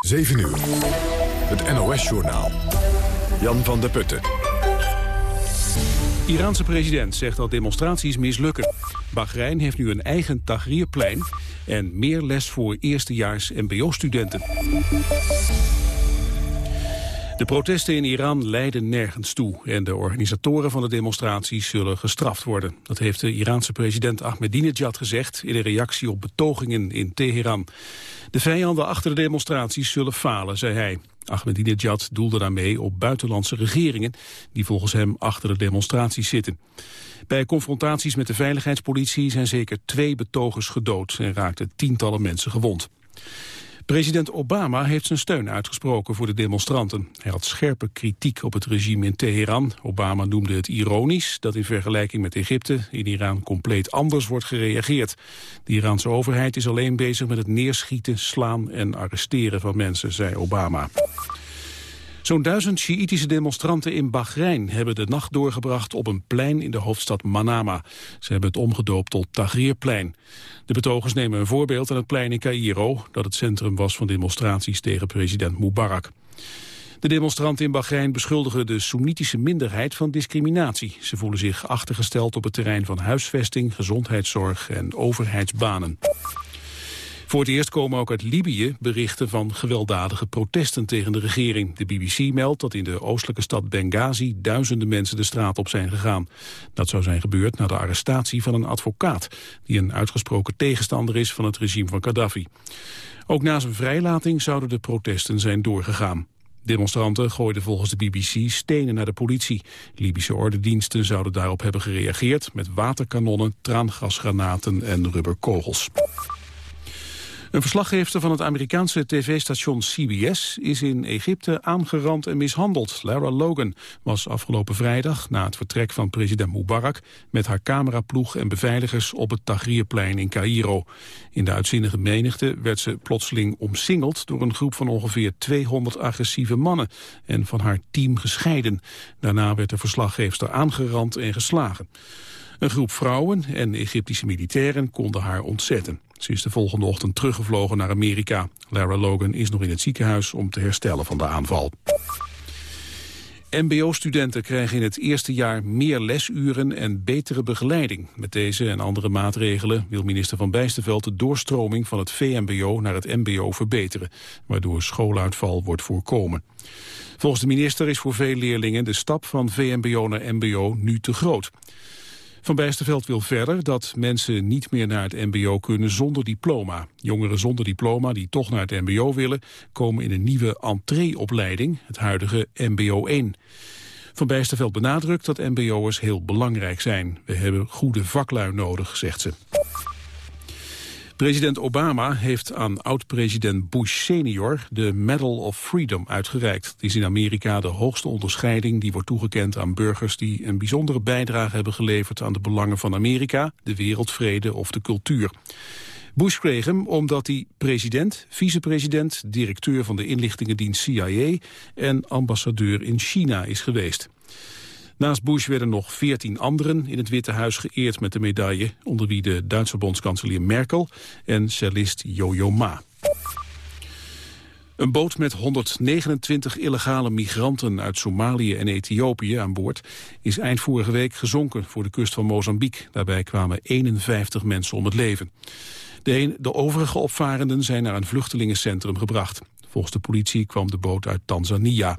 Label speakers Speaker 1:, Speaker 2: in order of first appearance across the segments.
Speaker 1: 7 uur. Het NOS-journaal. Jan van der Putten.
Speaker 2: Iraanse president zegt dat demonstraties mislukken. Bahrein heeft nu een eigen Tahrirplein en meer les voor eerstejaars mbo-studenten. De protesten in Iran leiden nergens toe en de organisatoren van de demonstraties zullen gestraft worden. Dat heeft de Iraanse president Ahmadinejad gezegd in een reactie op betogingen in Teheran. De vijanden achter de demonstraties zullen falen, zei hij. Ahmadinejad doelde daarmee op buitenlandse regeringen die volgens hem achter de demonstraties zitten. Bij confrontaties met de veiligheidspolitie zijn zeker twee betogers gedood en raakten tientallen mensen gewond. President Obama heeft zijn steun uitgesproken voor de demonstranten. Hij had scherpe kritiek op het regime in Teheran. Obama noemde het ironisch dat in vergelijking met Egypte in Iran compleet anders wordt gereageerd. De Iraanse overheid is alleen bezig met het neerschieten, slaan en arresteren van mensen, zei Obama. Zo'n duizend Sjiïtische demonstranten in Bahrein hebben de nacht doorgebracht op een plein in de hoofdstad Manama. Ze hebben het omgedoopt tot Tahrirplein. De betogers nemen een voorbeeld aan het plein in Cairo, dat het centrum was van demonstraties tegen president Mubarak. De demonstranten in Bahrein beschuldigen de Soenitische minderheid van discriminatie. Ze voelen zich achtergesteld op het terrein van huisvesting, gezondheidszorg en overheidsbanen. Voor het eerst komen ook uit Libië berichten van gewelddadige protesten tegen de regering. De BBC meldt dat in de oostelijke stad Benghazi duizenden mensen de straat op zijn gegaan. Dat zou zijn gebeurd na de arrestatie van een advocaat... die een uitgesproken tegenstander is van het regime van Gaddafi. Ook na zijn vrijlating zouden de protesten zijn doorgegaan. Demonstranten gooiden volgens de BBC stenen naar de politie. Libische ordendiensten zouden daarop hebben gereageerd... met waterkanonnen, traangasgranaten en rubberkogels. Een verslaggever van het Amerikaanse tv-station CBS is in Egypte aangerand en mishandeld. Lara Logan was afgelopen vrijdag, na het vertrek van president Mubarak, met haar cameraploeg en beveiligers op het Tahrirplein in Cairo. In de uitzinnige menigte werd ze plotseling omsingeld door een groep van ongeveer 200 agressieve mannen en van haar team gescheiden. Daarna werd de verslaggeefster aangerand en geslagen. Een groep vrouwen en Egyptische militairen konden haar ontzetten. Ze is de volgende ochtend teruggevlogen naar Amerika. Lara Logan is nog in het ziekenhuis om te herstellen van de aanval. MBO-studenten krijgen in het eerste jaar meer lesuren en betere begeleiding. Met deze en andere maatregelen wil minister Van Bijsterveld de doorstroming van het VMBO naar het MBO verbeteren, waardoor schooluitval wordt voorkomen. Volgens de minister is voor veel leerlingen de stap van VMBO naar MBO nu te groot. Van Bijsterveld wil verder dat mensen niet meer naar het mbo kunnen zonder diploma. Jongeren zonder diploma die toch naar het mbo willen... komen in een nieuwe entreeopleiding, het huidige mbo 1. Van Bijsterveld benadrukt dat mbo'ers heel belangrijk zijn. We hebben goede vaklui nodig, zegt ze. President Obama heeft aan oud-president Bush senior de Medal of Freedom uitgereikt. Het is in Amerika de hoogste onderscheiding die wordt toegekend aan burgers die een bijzondere bijdrage hebben geleverd aan de belangen van Amerika, de wereldvrede of de cultuur. Bush kreeg hem omdat hij president, vicepresident, directeur van de inlichtingendienst CIA en ambassadeur in China is geweest. Naast Bush werden nog veertien anderen in het Witte Huis geëerd met de medaille, onder wie de Duitse bondskanselier Merkel en cellist Jojo Ma. Een boot met 129 illegale migranten uit Somalië en Ethiopië aan boord is eind vorige week gezonken voor de kust van Mozambique. Daarbij kwamen 51 mensen om het leven. De, de overige opvarenden zijn naar een vluchtelingencentrum gebracht. Volgens de politie kwam de boot uit Tanzania.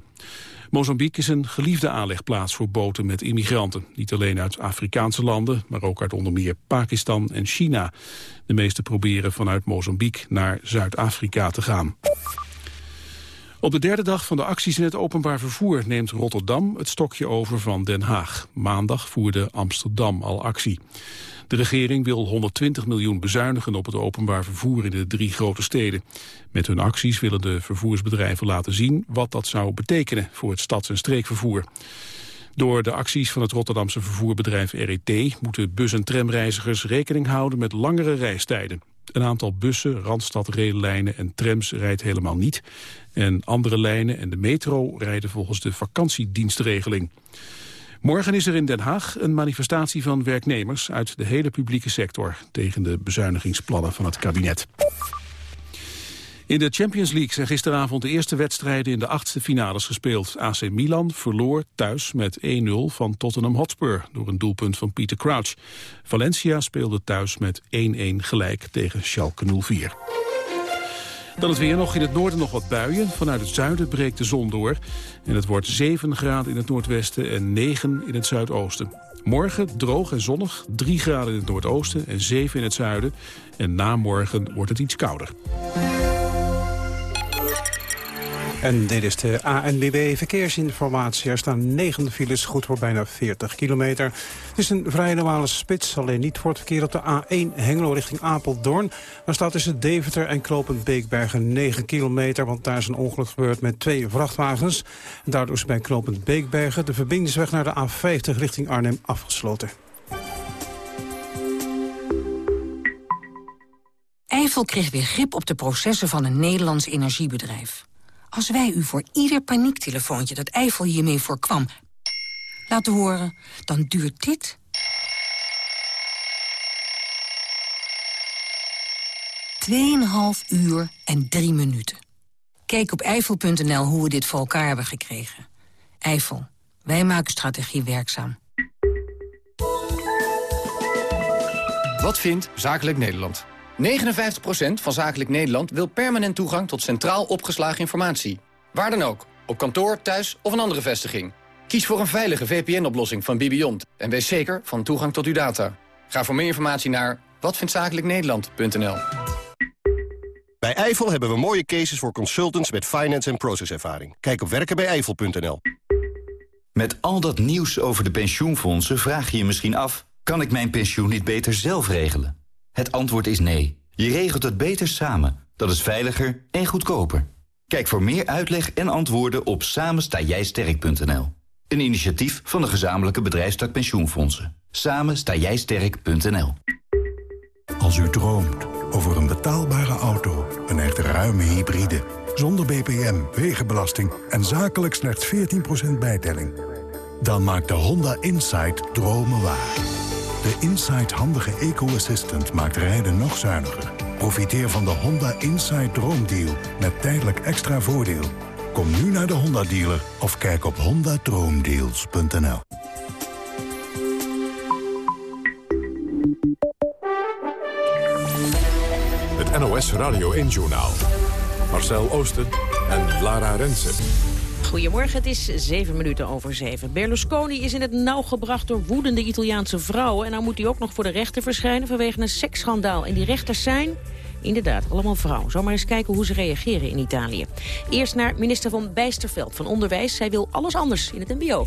Speaker 2: Mozambique is een geliefde aanlegplaats voor boten met immigranten. Niet alleen uit Afrikaanse landen, maar ook uit onder meer Pakistan en China. De meeste proberen vanuit Mozambique naar Zuid-Afrika te gaan. Op de derde dag van de acties in het openbaar vervoer neemt Rotterdam het stokje over van Den Haag. Maandag voerde Amsterdam al actie. De regering wil 120 miljoen bezuinigen op het openbaar vervoer in de drie grote steden. Met hun acties willen de vervoersbedrijven laten zien wat dat zou betekenen voor het stads- en streekvervoer. Door de acties van het Rotterdamse vervoerbedrijf RET moeten bus- en tramreizigers rekening houden met langere reistijden. Een aantal bussen, Randstad, en trams rijdt helemaal niet. En andere lijnen en de metro rijden volgens de vakantiedienstregeling. Morgen is er in Den Haag een manifestatie van werknemers uit de hele publieke sector tegen de bezuinigingsplannen van het kabinet. In de Champions League zijn gisteravond de eerste wedstrijden in de achtste finales gespeeld. AC Milan verloor thuis met 1-0 van Tottenham Hotspur door een doelpunt van Peter Crouch. Valencia speelde thuis met 1-1 gelijk tegen Schalke 04. Dan het weer nog in het noorden nog wat buien. Vanuit het zuiden breekt de zon door. En het wordt 7 graden in het noordwesten en 9 in het zuidoosten. Morgen droog en zonnig, 3 graden in het noordoosten en 7 in het zuiden. En na morgen wordt het iets kouder.
Speaker 3: En dit is de ANBB Verkeersinformatie. Er staan 9 files, goed voor bijna 40 kilometer. Het is een vrij normale spits, alleen niet voor het verkeer op de A1 Hengelo richting Apeldoorn. Daar staat tussen Deventer en Klopend Beekbergen 9 kilometer, want daar is een ongeluk gebeurd met twee vrachtwagens. En daardoor is bij Klopend Beekbergen de verbindingsweg naar de A50 richting Arnhem afgesloten.
Speaker 4: Eiffel kreeg weer grip op de processen van een Nederlands energiebedrijf. Als wij u voor ieder paniektelefoontje dat Eiffel hiermee voorkwam laten horen, dan duurt dit... Tweeënhalf uur en drie minuten. Kijk op eiffel.nl hoe we dit voor elkaar hebben gekregen. Eiffel, wij maken strategie werkzaam.
Speaker 5: Wat vindt Zakelijk Nederland? 59% van Zakelijk Nederland wil permanent toegang tot centraal opgeslagen informatie. Waar dan ook, op kantoor, thuis of een andere vestiging. Kies voor een veilige VPN-oplossing van Bibiont en wees zeker van toegang tot uw data. Ga voor meer informatie naar watvindtzakelijknederland.nl.
Speaker 6: Bij Eifel hebben we mooie cases voor consultants met finance en processervaring. Kijk op werkenbijeiffel.nl.
Speaker 7: Met al dat nieuws over de pensioenfondsen vraag je je misschien af... kan ik mijn pensioen niet beter zelf regelen? Het antwoord is nee. Je regelt het beter samen. Dat is veiliger en goedkoper. Kijk voor meer uitleg en antwoorden op samenstaaijsterk.nl. Een initiatief van de gezamenlijke bedrijfstak pensioenfondsen. Samen sterk.nl.
Speaker 8: Als u droomt over een betaalbare auto, een echt ruime hybride... zonder BPM, wegenbelasting en zakelijk slechts 14% bijtelling... dan maakt de Honda Insight dromen waar. De Insight handige eco-assistant maakt rijden nog zuiniger. Profiteer van de Honda Insight Droomdeal met tijdelijk extra voordeel... Kom nu naar de Honda dealer of kijk op hondadroomdeals.nl.
Speaker 1: Het NOS Radio 1 Journaal. Marcel Oosten en Lara Rensen.
Speaker 9: Goedemorgen, het is zeven minuten over zeven. Berlusconi is in het nauw gebracht door woedende Italiaanse vrouwen... en nou moet hij ook nog voor de rechter verschijnen vanwege een seksschandaal. En die rechters zijn Inderdaad, allemaal vrouwen. Zomaar eens kijken hoe ze reageren in Italië. Eerst naar minister van Bijsterveld van Onderwijs. Zij wil alles anders in het mbo.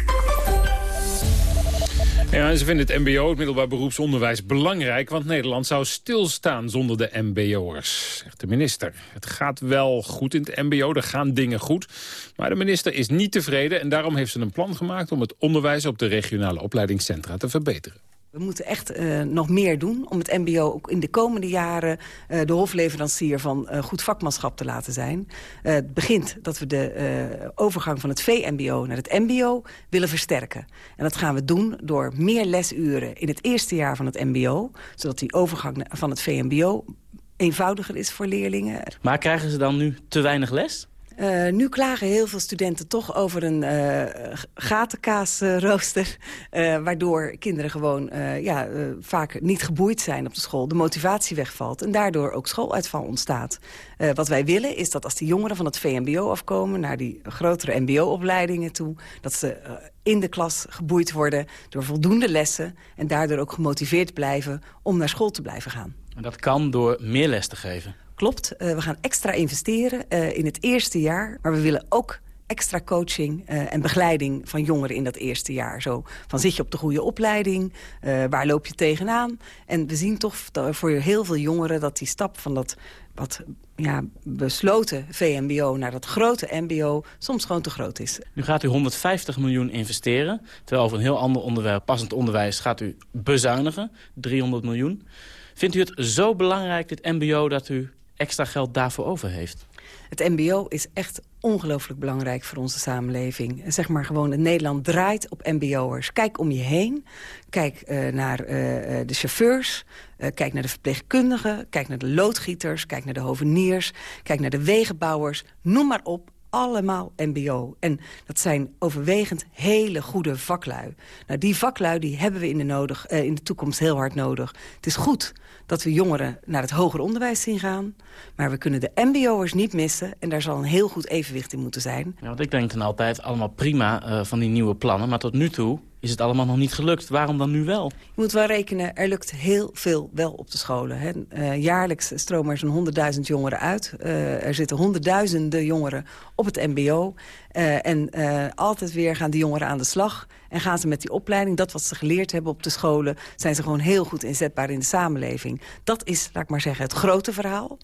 Speaker 10: Ja, ze vinden het mbo, het middelbaar beroepsonderwijs, belangrijk... want Nederland zou stilstaan zonder de mbo'ers, zegt de minister. Het gaat wel goed in het mbo, er gaan dingen goed. Maar de minister is niet tevreden en daarom heeft ze een plan gemaakt... om het onderwijs op de regionale opleidingscentra te verbeteren.
Speaker 11: We moeten echt uh, nog meer doen om het mbo ook in de komende jaren... Uh, de hofleverancier van uh, goed vakmanschap te laten zijn. het begint dat we de overgang van het VMBO naar het mbo willen versterken. En dat gaan we doen door meer lesuren in het eerste jaar van het mbo... zodat die overgang van het VMBO eenvoudiger is voor leerlingen.
Speaker 12: Maar krijgen ze dan nu te weinig les?
Speaker 11: Uh, nu klagen heel veel studenten toch over een uh, gatenkaasrooster... Uh, waardoor kinderen gewoon ja, vaak niet geboeid zijn op de school. De motivatie wegvalt en daardoor ook schooluitval ontstaat. wat wij willen is dat als die jongeren van het VMBO afkomen... naar die grotere mbo-opleidingen toe... dat ze in de klas geboeid worden door voldoende lessen... en daardoor ook gemotiveerd blijven om naar school te blijven gaan.
Speaker 12: En dat kan door meer les te geven?
Speaker 11: Klopt, uh, we gaan extra investeren uh, in het eerste jaar. Maar we willen ook extra coaching uh, en begeleiding van jongeren in dat eerste jaar. Zo van zit je op de goede opleiding, waar loop je tegenaan? En we zien toch voor heel veel jongeren dat die stap van dat wat ja, besloten VMBO naar dat grote MBO soms gewoon te groot is.
Speaker 12: Nu gaat u 150 miljoen investeren, terwijl over een heel ander onderwerp, passend onderwijs, gaat u bezuinigen, 300 miljoen. Vindt u het zo belangrijk, dit mbo, dat u extra geld daarvoor over heeft?
Speaker 11: Het mbo is echt ongelooflijk belangrijk voor onze samenleving. Zeg maar gewoon, Nederland draait op mbo'ers. Kijk om je heen. Kijk uh, naar uh, de chauffeurs. Kijk naar de verpleegkundigen. Kijk naar de loodgieters. Kijk naar de hoveniers. Kijk naar de wegenbouwers. Noem maar op allemaal mbo. En dat zijn overwegend hele goede vaklui. Nou, die vaklui die hebben we in de, nodig, uh, in de toekomst heel hard nodig. Het is goed dat we jongeren naar het hoger onderwijs zien gaan. Maar we kunnen de mbo'ers niet missen. En daar zal een heel goed evenwicht in moeten zijn.
Speaker 12: Ja, want ik denk dan altijd allemaal prima uh, van die nieuwe plannen. Maar tot nu toe is het allemaal nog niet gelukt. Waarom dan nu wel?
Speaker 11: Je moet wel rekenen, er lukt heel veel wel op de scholen. Hè. Uh, jaarlijks stromen er zo'n 100.000 jongeren uit. Uh, er zitten honderdduizenden jongeren op het mbo. Uh, en altijd weer gaan die jongeren aan de slag. En gaan ze met die opleiding, dat wat ze geleerd hebben op de scholen... zijn ze gewoon heel goed inzetbaar in de samenleving. Dat is, laat ik maar zeggen, het grote verhaal.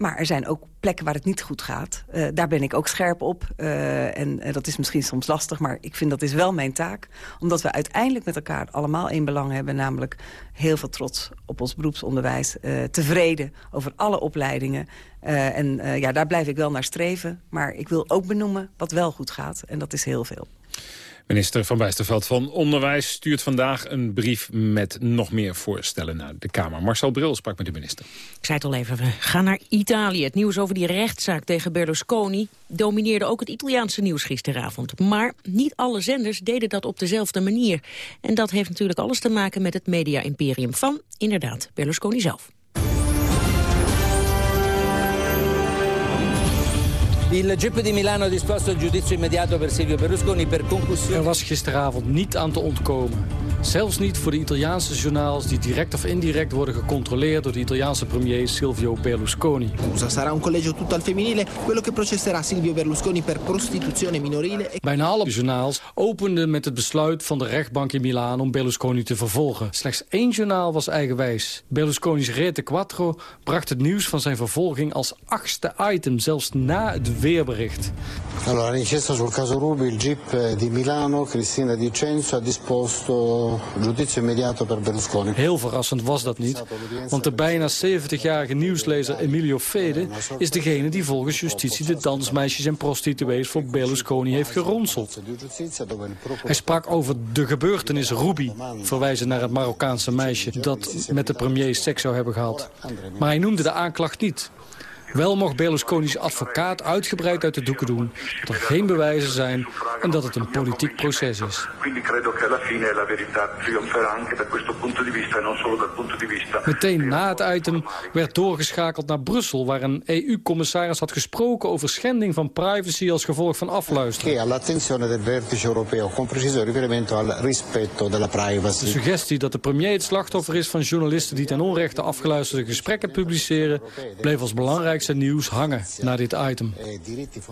Speaker 11: Maar er zijn ook plekken waar het niet goed gaat. Uh, daar ben ik ook scherp op. Uh, en uh, dat is misschien soms lastig, maar ik vind dat is wel mijn taak. Omdat we uiteindelijk met elkaar allemaal één belang hebben. Namelijk heel veel trots op ons beroepsonderwijs. tevreden over alle opleidingen. en ja, daar blijf ik wel naar streven. Maar ik wil ook benoemen wat wel goed gaat. En dat is heel veel.
Speaker 10: Minister Van Bijsterveld van Onderwijs stuurt vandaag een brief met nog meer voorstellen naar de Kamer. Marcel Bril sprak met de minister.
Speaker 9: Ik zei het al even, we gaan naar Italië. Het nieuws over die rechtszaak tegen Berlusconi domineerde ook het Italiaanse nieuws gisteravond. Maar niet alle zenders deden dat op dezelfde manier. En dat heeft natuurlijk alles te maken met het media-imperium van, inderdaad, Berlusconi zelf.
Speaker 13: Il GIP di Milano ha disposto il giudizio immediato per Silvio Berlusconi per concussione.
Speaker 14: Er was gisteravond niet aan te ontkomen. Zelfs niet voor de Italiaanse journaals die direct of indirect worden gecontroleerd door de Italiaanse premier Silvio Berlusconi.
Speaker 15: Sarà un collegio tutto al femminile quello che processerà Silvio Berlusconi per prostituzione minorile.
Speaker 14: Bijna alle journaals openden met het besluit van de rechtbank in Milaan om Berlusconi te vervolgen. Slechts één journaal was eigenwijs. Berlusconi's Rete Quattro bracht het nieuws van zijn vervolging als achtste item, zelfs na het weerbericht.
Speaker 16: Allora, l'inchiesta sul caso Rubi, il GIP di Milano, Cristina Di Censo ha disposto per Berlusconi.
Speaker 14: Heel verrassend was dat niet, want de bijna 70-jarige nieuwslezer Emilio Fede is degene die volgens justitie de dansmeisjes en prostituees voor Berlusconi heeft geronseld. Hij sprak over de gebeurtenis Ruby, verwijzen naar het Marokkaanse meisje dat met de premier seks zou hebben gehad. Maar hij noemde de aanklacht niet. Wel mocht Berlusconi's advocaat uitgebreid uit de doeken doen dat er geen bewijzen zijn en dat het een politiek proces is. Meteen na het item werd doorgeschakeld naar Brussel... waar een EU-commissaris had gesproken over schending van privacy als gevolg van afluisteren. De suggestie dat de premier het slachtoffer is van journalisten... die ten onrechte afgeluisterde gesprekken publiceren... bleef als belangrijk nieuws hangen na dit item.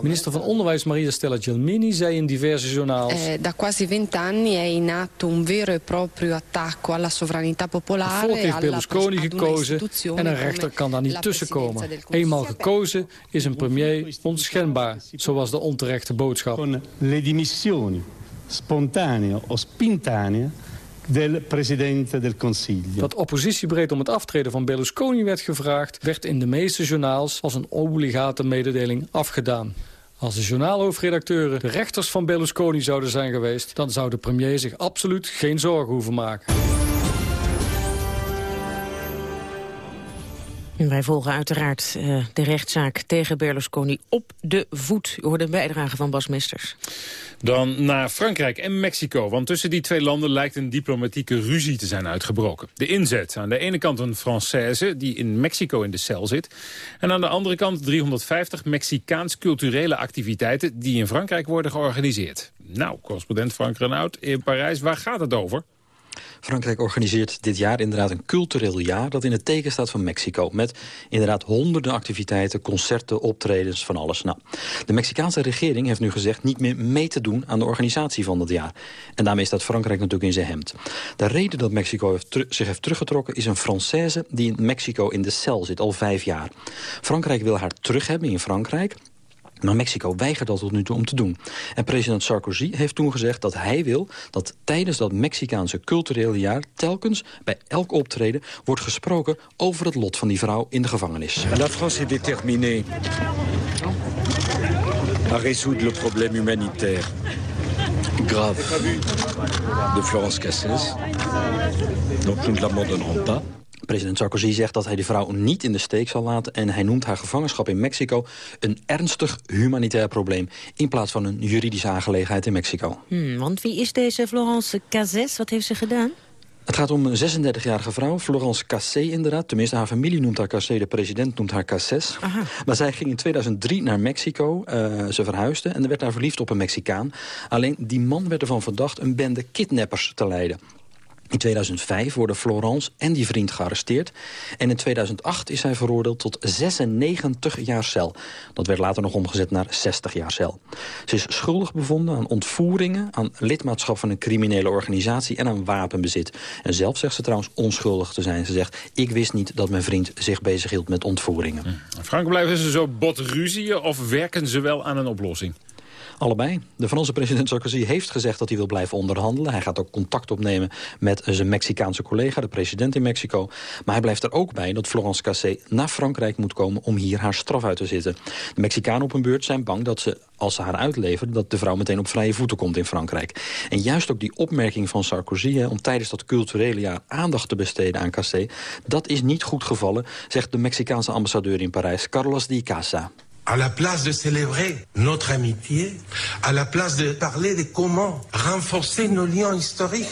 Speaker 14: Minister van Onderwijs Maria Stella Gelmini zei in diverse journaals...
Speaker 17: Eh, da quasi vent'anni è in atto un vero e proprio attacco alla sovranità popolare...
Speaker 14: Het volk heeft Berlusconi gekozen en een rechter kan daar niet tussenkomen. Eenmaal gekozen is een premier onschendbaar, zoals de onterechte boodschap.
Speaker 18: Le dimissioni spontanee of spintanee del presidente del Consiglio.
Speaker 14: Dat oppositiebreed om het aftreden van Berlusconi werd gevraagd... werd in de meeste journaals als een obligate mededeling afgedaan. Als de journaalhoofdredacteuren de rechters van Berlusconi zouden zijn geweest... dan zou de premier zich absoluut geen zorgen hoeven maken.
Speaker 9: Wij volgen uiteraard uh, de rechtszaak tegen Berlusconi op de voet. U hoorde een bijdrage van Bas Mesters.
Speaker 10: Dan naar Frankrijk en Mexico, want tussen die twee landen lijkt een diplomatieke ruzie te zijn uitgebroken. De inzet, aan de ene kant een Française die in Mexico in de cel zit... en aan de andere kant 350 Mexicaans culturele activiteiten die in Frankrijk worden georganiseerd. Nou, correspondent Frank Renaud in Parijs, waar gaat het over?
Speaker 19: Frankrijk organiseert dit jaar inderdaad een cultureel jaar... dat in het teken staat van Mexico. Met inderdaad honderden activiteiten, concerten, optredens, van alles. Nou, de Mexicaanse regering heeft nu gezegd niet meer mee te doen... aan de organisatie van dat jaar. En daarmee staat Frankrijk natuurlijk in zijn hemd. De reden dat Mexico zich heeft teruggetrokken... is een Française die in Mexico in de cel zit, al vijf jaar. Frankrijk wil haar terug hebben in Frankrijk... Maar Mexico weigert dat tot nu toe om te doen. En president Sarkozy heeft toen gezegd dat hij wil... dat tijdens dat Mexicaanse culturele jaar... telkens bij elk optreden wordt gesproken... over het lot van die vrouw in de gevangenis.
Speaker 15: La France est déterminée à résoudre le problème humanitaire grave de Florence Cassés. Donc nous ne l'abandonnerons pas.
Speaker 19: President Sarkozy zegt dat hij die vrouw niet in de steek zal laten... en hij noemt haar gevangenschap in Mexico een ernstig humanitair probleem... in plaats van een juridische aangelegenheid in Mexico.
Speaker 9: Hmm, want wie is deze Florence Cazes? Wat heeft ze gedaan?
Speaker 19: Het gaat om een 36-jarige vrouw, Florence Cassé inderdaad. Tenminste, haar familie noemt haar Cassé, de president noemt haar Casses. Maar zij ging in 2003 naar Mexico, uh, ze verhuisde... en er werd daar verliefd op een Mexicaan. Alleen die man werd ervan verdacht een bende kidnappers te leiden. In 2005 worden Florence en die vriend gearresteerd. En in 2008 is hij veroordeeld tot 96 jaar cel. Dat werd later nog omgezet naar 60 jaar cel. Ze is schuldig bevonden aan ontvoeringen... aan lidmaatschap van een criminele organisatie en aan wapenbezit. En zelf zegt ze trouwens onschuldig te zijn. Ze zegt, ik wist niet dat mijn vriend zich bezighield met ontvoeringen.
Speaker 10: Hm. Frank, blijven ze zo bot ruzieën of werken ze wel aan een oplossing?
Speaker 19: Allebei. De Franse president Sarkozy heeft gezegd dat hij wil blijven onderhandelen. Hij gaat ook contact opnemen met zijn Mexicaanse collega, de president in Mexico. Maar hij blijft er ook bij dat Florence Cassé naar Frankrijk moet komen om hier haar straf uit te zitten. De Mexicanen op hun beurt zijn bang dat ze, als ze haar uitleveren, dat de vrouw meteen op vrije voeten komt in Frankrijk. En juist ook die opmerking van Sarkozy om tijdens dat culturele jaar aandacht te besteden aan Cassé, dat is niet goed gevallen, zegt de Mexicaanse ambassadeur in Parijs, Carlos Di Casa.
Speaker 8: À la place de célébrer notre amitié, à la place de parler de comment renforcer nos liens historiques,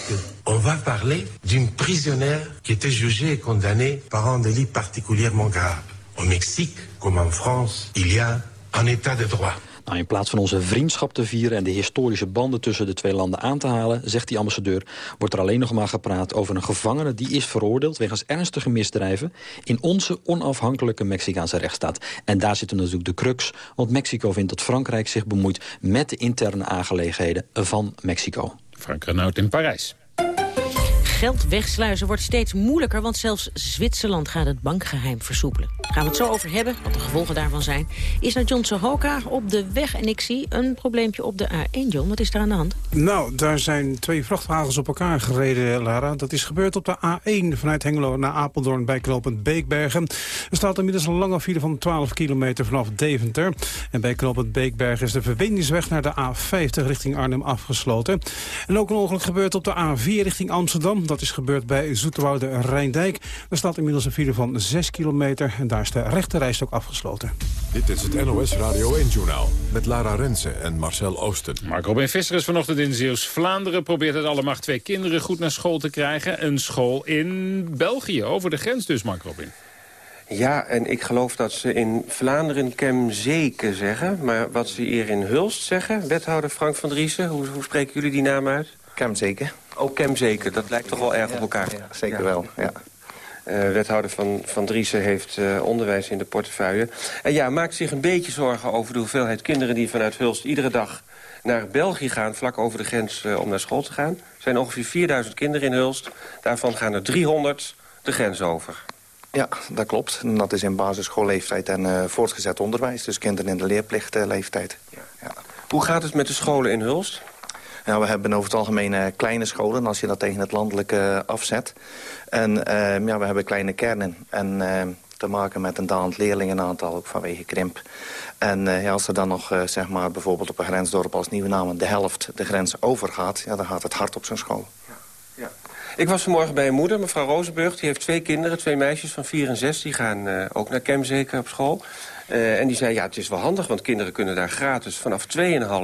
Speaker 8: on va parler d'une prisonnière qui était jugée et condamnée par un délit particulièrement grave. Au Mexique, comme en France, il y a un état de droit.
Speaker 19: Nou, in plaats van onze vriendschap te vieren en de historische banden tussen de twee landen aan te halen, zegt die ambassadeur, wordt er alleen nog maar gepraat over een gevangene die is veroordeeld wegens ernstige misdrijven in onze onafhankelijke Mexicaanse rechtsstaat. En daar zit natuurlijk de crux, want Mexico vindt dat Frankrijk zich bemoeit met de interne aangelegenheden van Mexico.
Speaker 10: Frank Renaud in Parijs.
Speaker 9: Geld wegsluizen wordt steeds moeilijker, want zelfs Zwitserland gaat het bankgeheim versoepelen. Gaan we het zo over hebben, wat de gevolgen daarvan zijn. Is naar John Sohoka op de weg en ik zie een probleempje op de A1, John. Wat is daar aan de hand?
Speaker 3: Nou, daar zijn twee vrachtwagens op elkaar gereden, Lara. Dat is gebeurd op de A1 vanuit Hengelo naar Apeldoorn bij knooppunt Beekbergen. Er staat inmiddels een lange file van 12 kilometer vanaf Deventer. En bij knooppunt Beekbergen is de verbindingsweg naar de A50 richting Arnhem afgesloten. En ook een ongeluk gebeurt op de A4 richting Amsterdam. Dat is gebeurd bij Zoeterwoude Rijndijk. Er staat inmiddels een file van 6 kilometer en daar is de rechte ook afgesloten.
Speaker 1: Dit is het NOS Radio 1-journaal met Lara Rensen en Marcel Oosten.
Speaker 10: Mark Robin Visser is vanochtend in Zeeuws-Vlaanderen. Probeert het allemaal twee kinderen goed naar school te krijgen. Een school in België, over de grens dus, Mark Robin.
Speaker 20: Ja, en ik geloof dat ze in Vlaanderen Kemzeke zeggen. Maar wat ze hier in Hulst zeggen, wethouder Frank van Driessen... hoe, hoe spreken jullie die naam uit?
Speaker 21: Kemzeke.
Speaker 20: Ook Kemzeke, dat lijkt toch wel erg op elkaar.
Speaker 21: Ja, zeker wel, ja.
Speaker 20: Uh, wethouder van, van Driessen heeft uh, onderwijs in de portefeuille. En ja, maakt zich een beetje zorgen over de hoeveelheid kinderen... die vanuit Hulst iedere dag naar België gaan... vlak over de grens uh, om naar school te gaan. Er zijn ongeveer 4000 kinderen in Hulst. Daarvan gaan er 300 de grens over.
Speaker 21: Ja, dat klopt. En dat is in basisschoolleeftijd en voortgezet onderwijs. Dus kinderen in de leerplichtleeftijd. Ja.
Speaker 20: Ja. Hoe gaat het met de scholen in Hulst?
Speaker 21: Ja, we hebben over het algemeen uh, kleine scholen, als je dat tegen het landelijke uh, afzet. En uh, ja, we hebben kleine kernen. En te maken met een dalend leerlingenaantal, ook vanwege krimp. En ja, als er dan nog, zeg maar, bijvoorbeeld op een grensdorp als Nieuwe Namen... de helft de grens overgaat, ja, dan gaat het hard op zijn school.
Speaker 20: Ja. Ik was vanmorgen bij een moeder, mevrouw Rozenburg. Die heeft twee kinderen, twee meisjes van vier en zes. Die gaan ook naar Kemzeke op school. Uh, en die zei, ja, het is wel handig, want kinderen kunnen daar gratis vanaf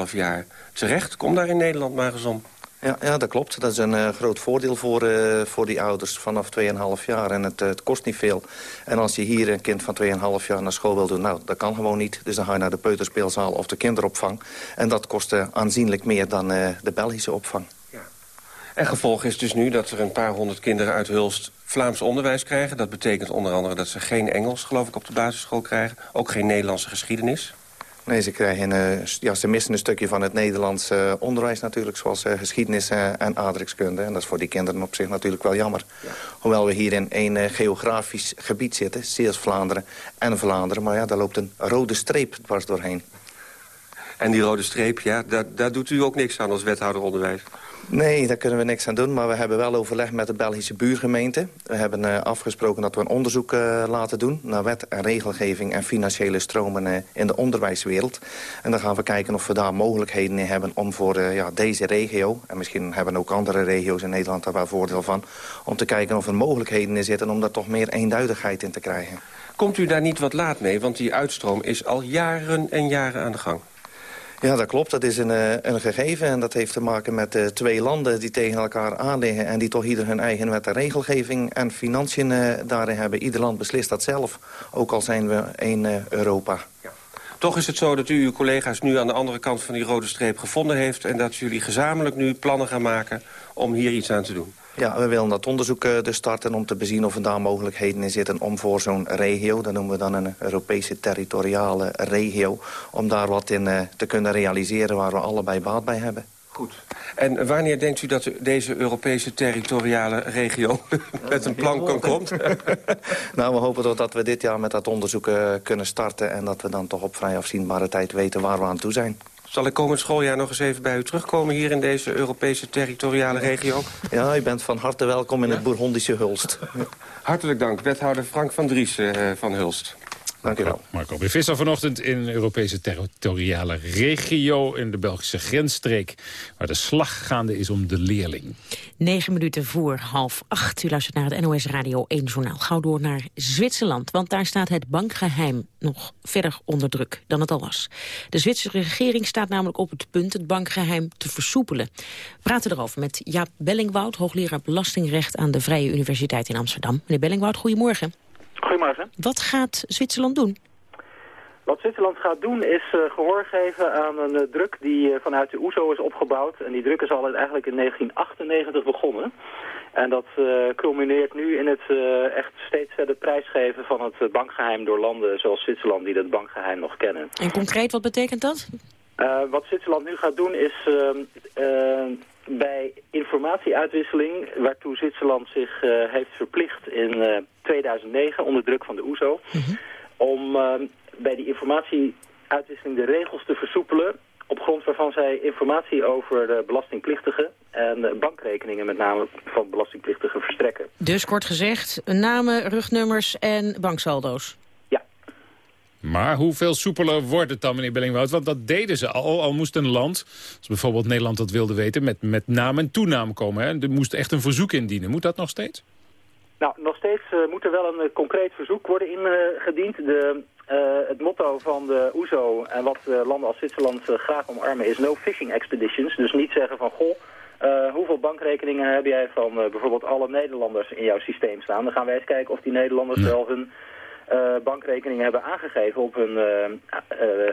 Speaker 20: 2,5 jaar terecht. Kom daar in Nederland maar eens om.
Speaker 21: Ja, ja, dat klopt. Dat is een uh, groot voordeel voor, uh, voor die ouders vanaf 2,5 jaar. En het, het, kost niet veel. En als je hier een kind van 2,5 jaar naar school wil doen... nou, dat kan gewoon niet. Dus dan ga je naar de peuterspeelzaal of de kinderopvang. En dat kost aanzienlijk meer dan de Belgische opvang.
Speaker 20: En gevolg is dus nu dat er een paar honderd kinderen uit Hulst Vlaams onderwijs krijgen. Dat betekent onder andere dat ze geen Engels, geloof ik, op de basisschool krijgen. Ook geen Nederlandse geschiedenis.
Speaker 21: Nee, ze, krijgen, uh, ja, ze missen een stukje van het Nederlands uh, onderwijs natuurlijk... zoals uh, geschiedenis en aardrijkskunde. En dat is voor die kinderen op zich natuurlijk wel jammer. Ja. Hoewel we hier in één geografisch gebied zitten, Zeeuws-Vlaanderen en Vlaanderen... maar ja, daar loopt een rode streep dwars doorheen.
Speaker 20: En die rode streep, ja, daar, daar doet u ook niks aan als wethouder onderwijs.
Speaker 21: Nee, daar kunnen we niks aan doen. Maar we hebben wel overleg met de Belgische buurgemeente. We hebben uh, afgesproken dat we een onderzoek uh, laten doen... naar wet en regelgeving en financiële stromen uh, in de onderwijswereld. En dan gaan we kijken of we daar mogelijkheden in hebben... om voor ja, deze regio, en misschien hebben ook andere regio's in Nederland daar wel voordeel van... om te kijken of er mogelijkheden in zitten om daar toch meer eenduidigheid in te krijgen.
Speaker 20: Komt u daar niet wat laat mee? Want die uitstroom is al jaren en jaren aan de gang.
Speaker 21: Ja, dat klopt. Dat is een, eh, een gegeven en dat heeft te maken met uh, twee landen die tegen elkaar aanliggen... en die toch ieder hun eigen wet en regelgeving en financiën uh, daarin hebben. Ieder land beslist dat zelf, ook al zijn we één Europa. Ja.
Speaker 20: Toch is het zo dat u uw collega's nu aan de andere kant van die rode streep gevonden heeft... en dat jullie gezamenlijk nu plannen gaan maken om hier iets aan te doen.
Speaker 21: Ja, we willen dat onderzoek uh, dus starten om te bezien of er daar mogelijkheden in zitten om voor zo'n regio, dat noemen we dan een Europese territoriale regio, om daar wat in uh, te kunnen realiseren waar we allebei baat bij hebben.
Speaker 20: Goed. En wanneer denkt u dat deze Europese territoriale regio met een plan kan komt?
Speaker 21: nou, we hopen dat we dit jaar met dat onderzoek uh, kunnen starten... en dat we dan toch op vrij afzienbare tijd weten waar we aan toe zijn.
Speaker 20: Zal ik komend schooljaar nog eens even bij u terugkomen... hier in deze Europese territoriale regio?
Speaker 21: Ja, u bent van harte welkom in het Bourgondische Hulst.
Speaker 20: Hartelijk dank, wethouder Frank van Dries uh, van Hulst.
Speaker 21: Dank u wel.
Speaker 10: Marco B. Visser vanochtend in een Europese territoriale regio... in de Belgische grensstreek, waar de slag gaande is om de leerling.
Speaker 9: Negen minuten voor half acht. U luistert naar het NOS Radio 1 Journaal. Gauw door naar Zwitserland, want daar staat het bankgeheim... nog verder onder druk dan het al was. De Zwitserse regering staat namelijk op het punt... het bankgeheim te versoepelen. We praten erover met Jaap Bellingwoud... hoogleraar Belastingrecht aan de Vrije Universiteit in Amsterdam. Meneer Bellingwoud, goedemorgen.
Speaker 22: Goedemorgen.
Speaker 9: Wat gaat Zwitserland doen?
Speaker 22: Wat Zwitserland gaat doen is uh, gehoor geven aan een uh, druk die uh, vanuit de OESO is opgebouwd. En die druk is al eigenlijk in 1998 begonnen. En dat culmineert nu in het echt steeds verder prijsgeven van het bankgeheim door landen zoals Zwitserland die dat bankgeheim nog kennen.
Speaker 9: En concreet, wat betekent dat?
Speaker 22: wat Zwitserland nu gaat doen is bij informatieuitwisseling, waartoe Zwitserland zich heeft verplicht in 2009 onder druk van de OESO... Mm om uh, bij die informatieuitwisseling de regels te versoepelen... op grond waarvan zij informatie over belastingplichtigen... en bankrekeningen met name van belastingplichtigen verstrekken.
Speaker 9: Dus kort gezegd, namen, rugnummers en banksaldo's?
Speaker 10: Maar hoeveel soepeler wordt het dan, meneer Bellingwoud? Want dat deden ze al. Al moest een land, als bijvoorbeeld Nederland dat wilde weten... met, met naam en toenaam komen. Hè? Er moest echt een verzoek indienen. Moet dat nog steeds?
Speaker 22: Nou, nog steeds uh, moet er wel een uh, concreet verzoek worden ingediend. De, uh, het motto van de OESO en wat landen als Zwitserland graag omarmen is no fishing expeditions. Dus niet zeggen van, goh, hoeveel bankrekeningen heb jij van bijvoorbeeld alle Nederlanders in jouw systeem staan. Dan gaan wij eens kijken of die Nederlanders ja. wel hun bankrekeningen hebben aangegeven op hun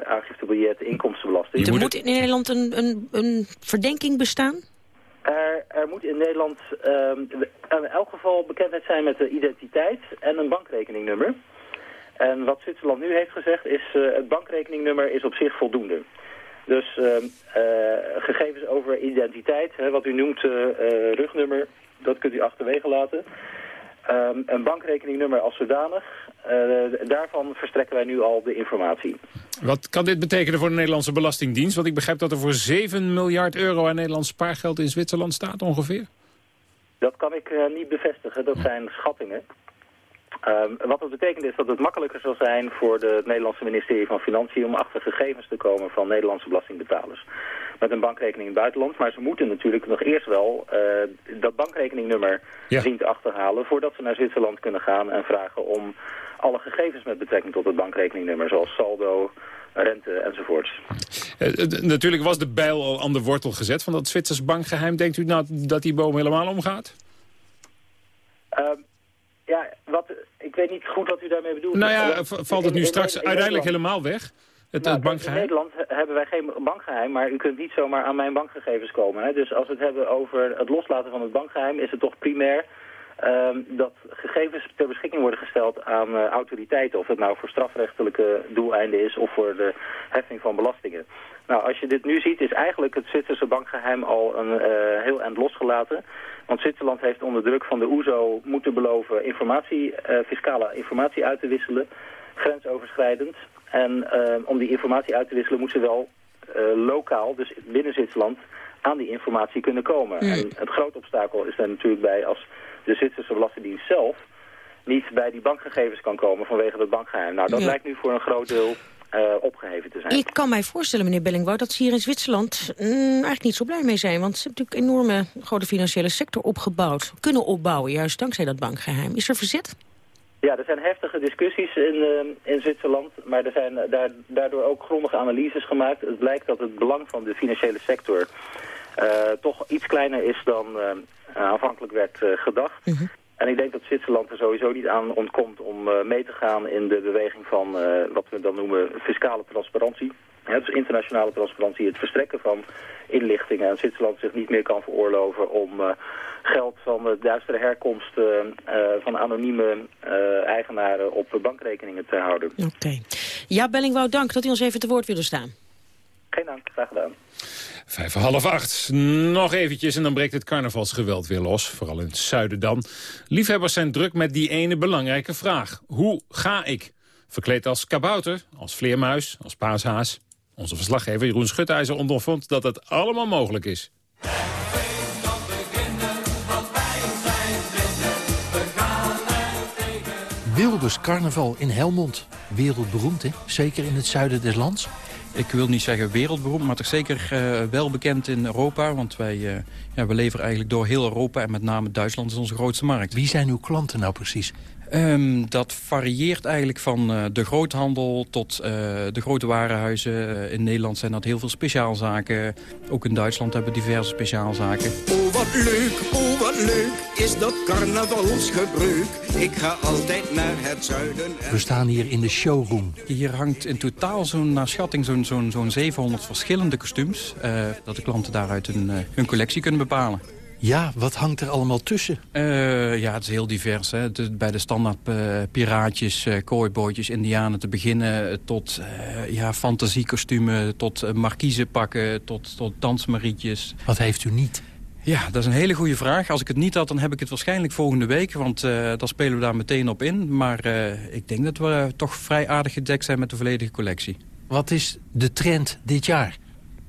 Speaker 22: aangiftebiljet inkomstenbelasting.
Speaker 9: Er moet in Nederland een, een, een verdenking bestaan?
Speaker 22: Er, er, moet in Nederland uh, in elk geval bekendheid zijn met de identiteit en een bankrekeningnummer. En wat Zwitserland nu heeft gezegd is, uh, het bankrekeningnummer is op zich voldoende. Dus uh, gegevens over identiteit, hè, wat u noemt uh, rugnummer, dat kunt u achterwege laten. Um, een bankrekeningnummer als zodanig, daarvan verstrekken wij nu al de informatie.
Speaker 10: Wat kan dit betekenen voor de Nederlandse Belastingdienst? Want ik begrijp dat er voor 7 miljard euro aan Nederlands spaargeld in Zwitserland staat ongeveer.
Speaker 22: Dat kan ik uh, niet bevestigen, dat zijn schattingen. Um, wat dat betekent is dat het makkelijker zal zijn voor de, het Nederlandse ministerie van Financiën om achter gegevens te komen van Nederlandse belastingbetalers. Met een bankrekening in het buitenland, maar ze moeten natuurlijk nog eerst wel uh, dat bankrekeningnummer ja. zien te achterhalen voordat ze naar Zwitserland kunnen gaan en vragen om alle gegevens met betrekking tot het bankrekeningnummer, zoals saldo, rente enzovoorts.
Speaker 10: Uh, natuurlijk was de bijl al aan de wortel gezet van dat Zwitsers bankgeheim. Denkt u nou dat die boom helemaal omgaat?
Speaker 22: Uh, ja, wat, ik weet niet goed wat u daarmee bedoelt.
Speaker 10: Nou ja, valt het nu straks in, in, uiteindelijk helemaal weg? Het,
Speaker 22: nou,
Speaker 10: het bankgeheim?
Speaker 22: In Nederland hebben wij geen bankgeheim, maar u kunt niet zomaar aan mijn bankgegevens komen. Hè? Dus als we het hebben over het loslaten van het bankgeheim, is het toch primair um, dat gegevens ter beschikking worden gesteld aan uh, autoriteiten. Of het nou voor strafrechtelijke doeleinden is of voor de heffing van belastingen. Nou, als je dit nu ziet, is eigenlijk het Zwitserse bankgeheim al een uh, heel eind losgelaten. Want Zwitserland heeft onder druk van de OESO moeten beloven informatie, uh, fiscale informatie uit te wisselen, grensoverschrijdend. En uh, om die informatie uit te wisselen moet ze wel lokaal, dus binnen Zwitserland, aan die informatie kunnen komen.
Speaker 23: Mm.
Speaker 22: En het grote obstakel is er natuurlijk bij als de Zwitserse Belastingdienst zelf niet bij die bankgegevens kan komen vanwege het bankgeheim. Nou, dat
Speaker 23: Ja.
Speaker 22: lijkt nu voor een groot deel eh, opgeheven te zijn.
Speaker 23: Ik kan mij voorstellen, meneer Bellingwoud, dat ze hier in Zwitserland mm, eigenlijk niet zo blij mee zijn. Want ze hebben natuurlijk een enorme grote financiële sector opgebouwd. Kunnen opbouwen, juist dankzij dat bankgeheim. Is er verzet?
Speaker 22: Ja, er zijn heftige discussies in, eh, in Zwitserland, maar er zijn eh, daar, daardoor ook grondige analyses gemaakt. Het blijkt dat het belang van de financiële sector eh, toch iets kleiner is dan aanvankelijk werd gedacht. En ik denk dat Zwitserland er sowieso niet aan ontkomt om mee te gaan in de beweging van wat we dan noemen fiscale transparantie. Ja, dus internationale transparantie, het verstrekken van inlichtingen. En Zwitserland zich niet meer kan veroorloven om eh, geld van de duistere herkomst eh, eh, van anonieme eh, eigenaren op bankrekeningen te houden.
Speaker 23: Oké. Ja, Bellingwoud, dank dat u ons even te woord wilde staan.
Speaker 22: Geen dank, graag gedaan.
Speaker 24: Vijf voor half acht. Nog eventjes en dan breekt het carnavalsgeweld weer los. Vooral in het zuiden dan. Liefhebbers zijn druk met die ene belangrijke vraag. Hoe ga ik? Verkleed als kabouter, als vleermuis, als paashaas. Onze verslaggever Jeroen Schutijzer ondervond dat het allemaal mogelijk is.
Speaker 25: Wilders carnaval in Helmond. Wereldberoemd, hè? Zeker in het zuiden des lands.
Speaker 26: Ik wil niet zeggen wereldberoemd, maar toch zeker eh, wel bekend in Europa. Want wij eh, ja, we leveren eigenlijk door heel Europa en met name Duitsland is onze grootste markt.
Speaker 25: Wie zijn uw klanten nou precies?
Speaker 26: Ehm, dat varieert eigenlijk van eh, de groothandel tot eh, de grote warenhuizen. Eh, in Nederland zijn dat heel veel speciaalzaken. Ook in Duitsland hebben we diverse speciaalzaken.
Speaker 27: Oh wat leuk, oh wat leuk is dat carnavalsgebruik. Ik ga altijd naar het zuiden.
Speaker 25: We staan hier in de showroom.
Speaker 26: Hier hangt in totaal zo'n naar schatting zo'n zo'n zo'n 700 verschillende kostuums. eh, dat de klanten daaruit hun, hun collectie kunnen bepalen.
Speaker 25: Ja, wat hangt er allemaal tussen?
Speaker 26: Eh, ja, het is heel divers. Hè. Bij de standaard eh, piraatjes, eh kooibootjes, indianen te beginnen... tot ja, fantasiekostumen, tot uh, markiezenpakken, tot, tot dansmarietjes.
Speaker 25: Wat heeft u niet?
Speaker 26: Ja, dat is een hele goede vraag. Als ik het niet had, dan heb ik het waarschijnlijk volgende week. Want eh, dan spelen we daar meteen op in. Maar ik denk dat we toch vrij aardig gedekt zijn met de volledige collectie.
Speaker 25: Wat is de trend dit jaar?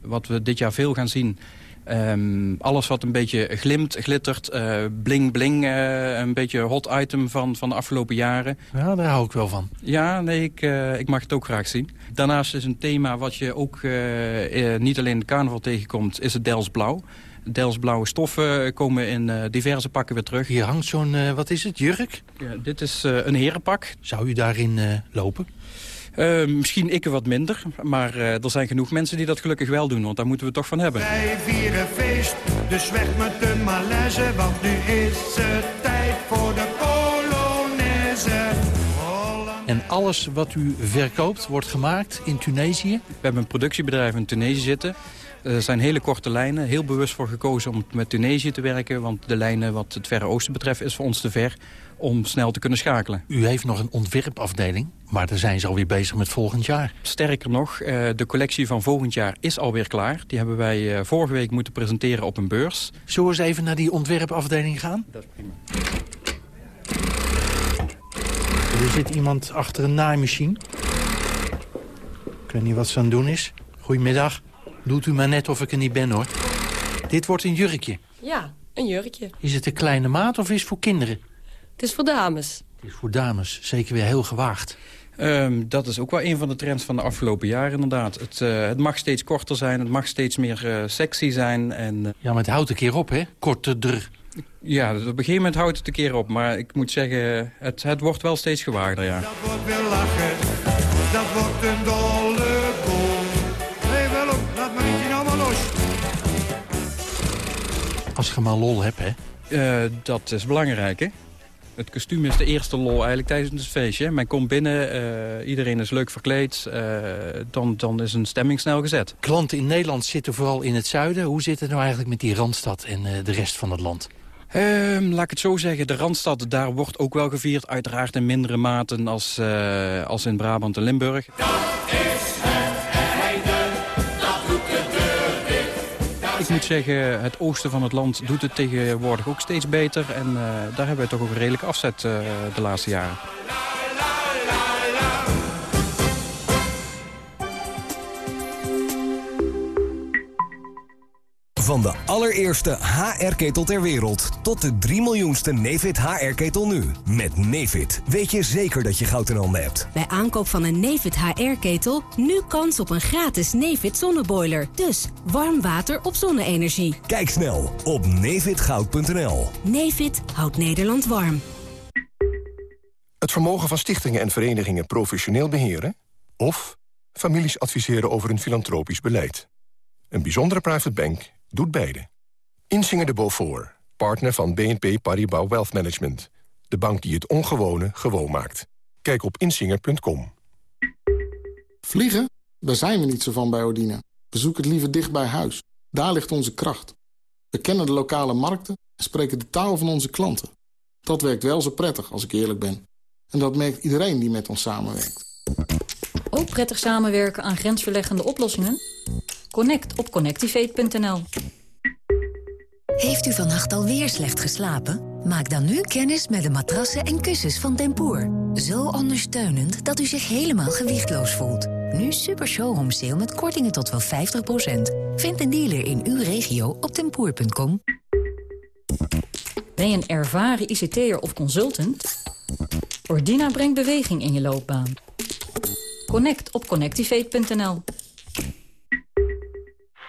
Speaker 26: Wat we dit jaar veel gaan zien... Ehm, alles wat een beetje glimt, glittert, eh, bling bling, eh, een beetje hot item van, van de afgelopen jaren.
Speaker 25: Ja, daar hou ik wel van.
Speaker 26: Ja, nee, ik, eh, ik mag het ook graag zien. Daarnaast is een thema wat je ook niet alleen in de carnaval tegenkomt, is het Dels Blauw. Dels blauwe stoffen komen in diverse pakken weer terug.
Speaker 25: Hier hangt zo'n, wat is het, jurk?
Speaker 26: Ja, dit is een herenpak.
Speaker 25: Zou u daarin lopen?
Speaker 26: Eh, misschien ik wat minder, maar eh, er zijn genoeg mensen die dat gelukkig wel doen, want daar moeten we het toch van hebben.
Speaker 27: Wij vieren feest, dus weg met de malaise, want nu is het tijd voor de Polonaise.
Speaker 25: En alles wat u verkoopt wordt gemaakt in Tunesië?
Speaker 26: We hebben een productiebedrijf in Tunesië zitten. Er zijn hele korte lijnen, heel bewust voor gekozen om met Tunesië te werken. Want de lijnen wat het Verre Oosten betreft is voor ons te ver om snel te kunnen schakelen.
Speaker 25: U heeft nog een ontwerpafdeling, maar daar zijn ze alweer bezig met volgend jaar.
Speaker 26: Sterker nog, eh, de collectie van volgend jaar is alweer klaar. Die hebben wij eh, vorige week moeten presenteren op een beurs.
Speaker 25: Zullen we eens even naar die ontwerpafdeling gaan?
Speaker 26: Dat is prima.
Speaker 25: Er zit iemand achter een naaimachine. Ik weet niet wat ze aan het doen is. Goedemiddag. Doet u maar net of ik er niet ben, hoor. Dit wordt een jurkje.
Speaker 28: Ja, een jurkje.
Speaker 25: Is het een kleine maat of is het voor kinderen?
Speaker 28: Het is voor dames.
Speaker 25: Het is voor dames. Zeker weer heel gewaagd.
Speaker 26: Ehm, dat is ook wel een van de trends van de afgelopen jaren inderdaad. Het, eh, het mag steeds korter zijn, het mag steeds meer eh, sexy zijn. En, eh,
Speaker 25: Ja, maar het houdt een keer op, hè? Korter.
Speaker 26: ja, op een gegeven moment houdt het een keer op. Maar ik moet zeggen, het, het wordt wel steeds gewaagder, ja.
Speaker 27: Dat wordt weer lachen, dat wordt een dolle kool. Hé, wel op, laat nou maar los.
Speaker 25: Als je maar lol hebt, hè?
Speaker 26: Eh, dat is belangrijk, hè? Het kostuum is de eerste lol eigenlijk tijdens het feestje. Men komt binnen, eh, iedereen is leuk verkleed. eh, dan, dan is een stemming snel gezet.
Speaker 25: Klanten in Nederland zitten vooral in het zuiden. Hoe zit het nou eigenlijk met die Randstad en eh, de rest van het land?
Speaker 26: Ehm, laat ik het zo zeggen, de Randstad, daar wordt ook wel gevierd. Uiteraard in mindere maten als, eh, als in Brabant en Limburg. Moet zeggen, het oosten van het land doet het tegenwoordig ook steeds beter. En eh, daar hebben we toch ook een redelijke afzet eh, de laatste jaren.
Speaker 6: Van de allereerste HR-ketel ter wereld tot de 3 miljoenste Nefit HR-ketel nu. Met Nefit weet je zeker dat je goud in handen hebt.
Speaker 29: Bij aankoop van een Nefit HR-ketel nu kans op een gratis Nefit zonneboiler. Dus warm water op zonne-energie.
Speaker 6: Kijk snel op nefitgoud.nl.
Speaker 29: Nefit houdt Nederland warm.
Speaker 30: Het vermogen van stichtingen en verenigingen professioneel beheren... of families adviseren over een filantropisch beleid. Een bijzondere private bank doet beide. Insinger de Beaufort, partner van BNP Paribas Wealth Management. De bank die het ongewone gewoon maakt. Kijk op insinger.com.
Speaker 31: Vliegen? Daar zijn we niet zo van bij Odina. We zoeken het liever dicht bij huis. Daar ligt onze kracht. We kennen de lokale markten en spreken de taal van onze klanten. Dat werkt wel zo prettig, als ik eerlijk ben. En dat merkt iedereen die met ons samenwerkt.
Speaker 32: Ook prettig samenwerken aan grensverleggende oplossingen? Connect op connectivate.nl.
Speaker 4: Heeft u vannacht alweer slecht geslapen? Maak dan nu kennis met de matrassen en kussens van Tempoor. Zo ondersteunend dat u zich helemaal gewichtloos voelt. Nu super showroom sale met kortingen tot wel 50%. Vind een dealer in uw regio op tempoor.com.
Speaker 32: Ben je een ervaren ICT'er of consultant? Ordina brengt beweging in je loopbaan. Connect op connectivate.nl.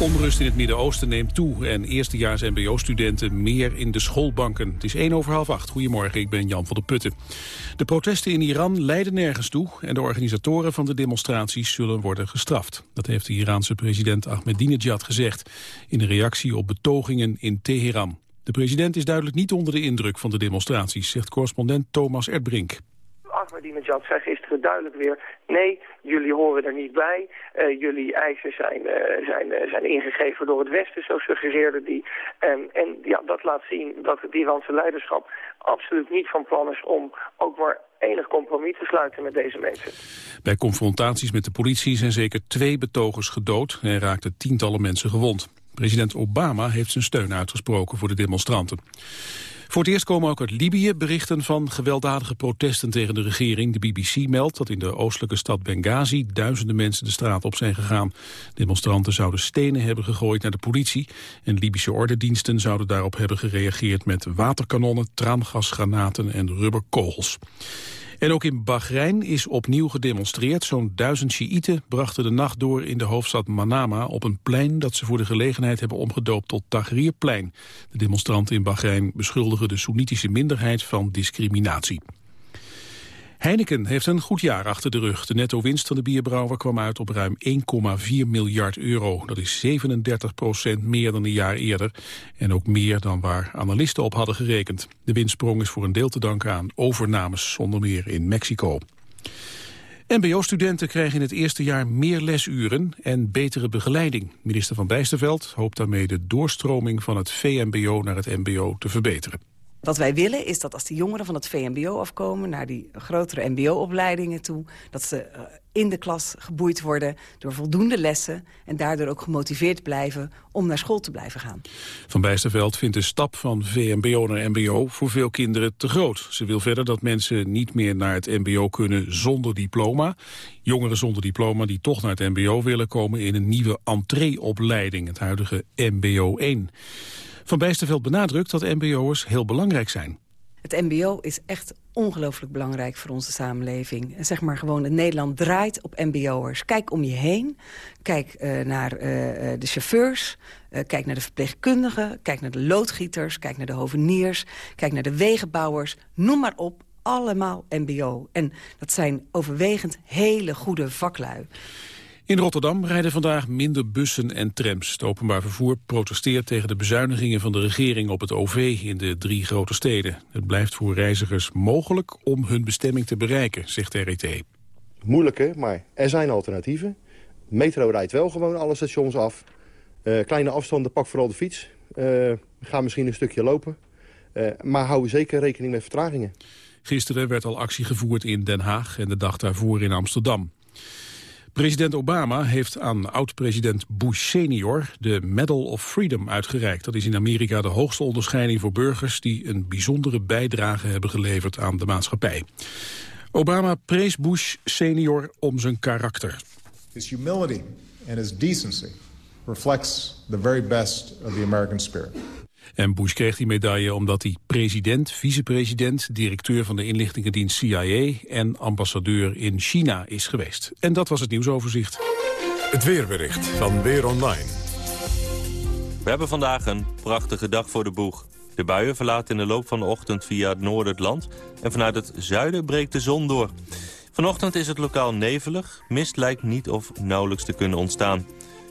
Speaker 2: Onrust in het Midden-Oosten neemt toe en eerstejaars mbo-studenten meer in de schoolbanken. Het is 1 over half 8. Goedemorgen, ik ben Jan van der Putten. De protesten in Iran leiden nergens toe en de organisatoren van de demonstraties zullen worden gestraft. Dat heeft de Iraanse president Ahmadinejad gezegd in reactie op betogingen in Teheran. De president is duidelijk niet onder de indruk van de demonstraties, zegt correspondent Thomas Erdbrink.
Speaker 33: Ahmadinejad zei gisteren duidelijk weer... nee, jullie horen er niet bij. Uh, jullie eisen zijn, uh, zijn, uh, zijn ingegeven door het Westen, zo suggereerde die. Um, en ja, dat laat zien dat het Iraanse leiderschap absoluut niet van plan is... om ook maar enig compromis te sluiten met deze mensen.
Speaker 2: Bij confrontaties met de politie zijn zeker twee betogers gedood... en raakten tientallen mensen gewond. President Obama heeft zijn steun uitgesproken voor de demonstranten. Voor het eerst komen ook uit Libië berichten van gewelddadige protesten tegen de regering. De BBC meldt dat in de oostelijke stad Benghazi duizenden mensen de straat op zijn gegaan. Demonstranten zouden stenen hebben gegooid naar de politie en Libische ordendiensten zouden daarop hebben gereageerd met waterkanonnen, traangasgranaten en rubberkogels. En ook in Bahrein is opnieuw gedemonstreerd. Zo'n duizend Sjiïten brachten de nacht door in de hoofdstad Manama... op een plein dat ze voor de gelegenheid hebben omgedoopt tot Tahrirplein. De demonstranten in Bahrein beschuldigen de Soenitische minderheid van discriminatie. Heineken heeft een goed jaar achter de rug. De netto-winst van de bierbrouwer kwam uit op ruim 1,4 miljard euro. Dat is 37 procent meer dan een jaar eerder. En ook meer dan waar analisten op hadden gerekend. De winstsprong is voor een deel te danken aan overnames, zonder meer in Mexico. MBO-studenten krijgen in het eerste jaar meer lesuren en betere begeleiding. Minister van Bijsterveld hoopt daarmee de doorstroming van het VMBO naar het MBO te verbeteren.
Speaker 11: Wat wij willen is dat als die jongeren van het VMBO afkomen... naar die grotere mbo-opleidingen toe... dat ze uh, in de klas geboeid worden door voldoende lessen... en daardoor ook gemotiveerd blijven om naar school te blijven gaan.
Speaker 2: Van Bijsterveld vindt de stap van VMBO naar mbo voor veel kinderen te groot. Ze wil verder dat mensen niet meer naar het mbo kunnen zonder diploma. Jongeren zonder diploma die toch naar het mbo willen komen... in een nieuwe entreeopleiding, het huidige mbo 1. Van Bijsterveld benadrukt dat mbo'ers heel belangrijk zijn.
Speaker 11: Het mbo is echt ongelooflijk belangrijk voor onze samenleving. En zeg maar gewoon, Nederland draait op mbo'ers. Kijk om je heen. Kijk uh, naar uh, de chauffeurs. Kijk naar de verpleegkundigen. Kijk naar de loodgieters. Kijk naar de hoveniers. Kijk naar de wegenbouwers. Noem maar op. Allemaal mbo. En dat zijn overwegend hele goede vaklui.
Speaker 2: In Rotterdam rijden vandaag minder bussen en trams. Het openbaar vervoer protesteert tegen de bezuinigingen van de regering op het OV in de drie grote steden. Het blijft voor reizigers mogelijk om hun bestemming te bereiken, zegt de RET.
Speaker 34: Moeilijker, maar er zijn alternatieven. Metro rijdt wel gewoon alle stations af. Uh, kleine afstanden, pak vooral de fiets.
Speaker 35: we gaan misschien een stukje lopen. maar houden zeker rekening met vertragingen.
Speaker 2: Gisteren werd al actie gevoerd in Den Haag en de dag daarvoor in Amsterdam. President Obama heeft aan oud-president Bush senior de Medal of Freedom uitgereikt. Dat is in Amerika de hoogste onderscheiding voor burgers die een bijzondere bijdrage hebben geleverd aan de maatschappij. Obama prees Bush senior om zijn karakter.
Speaker 36: His humility and his decency reflects the very best of the American spirit.
Speaker 2: En Bush kreeg die medaille omdat hij president, vicepresident, directeur van de inlichtingendienst CIA en ambassadeur in China is geweest. En dat was het nieuwsoverzicht.
Speaker 1: Het weerbericht van Weer Online.
Speaker 37: We hebben vandaag een prachtige dag voor de boeg. De buien verlaten in de loop van de ochtend via het noorden het land... en vanuit het zuiden breekt de zon door. Vanochtend is het lokaal nevelig. Mist lijkt niet of nauwelijks te kunnen ontstaan.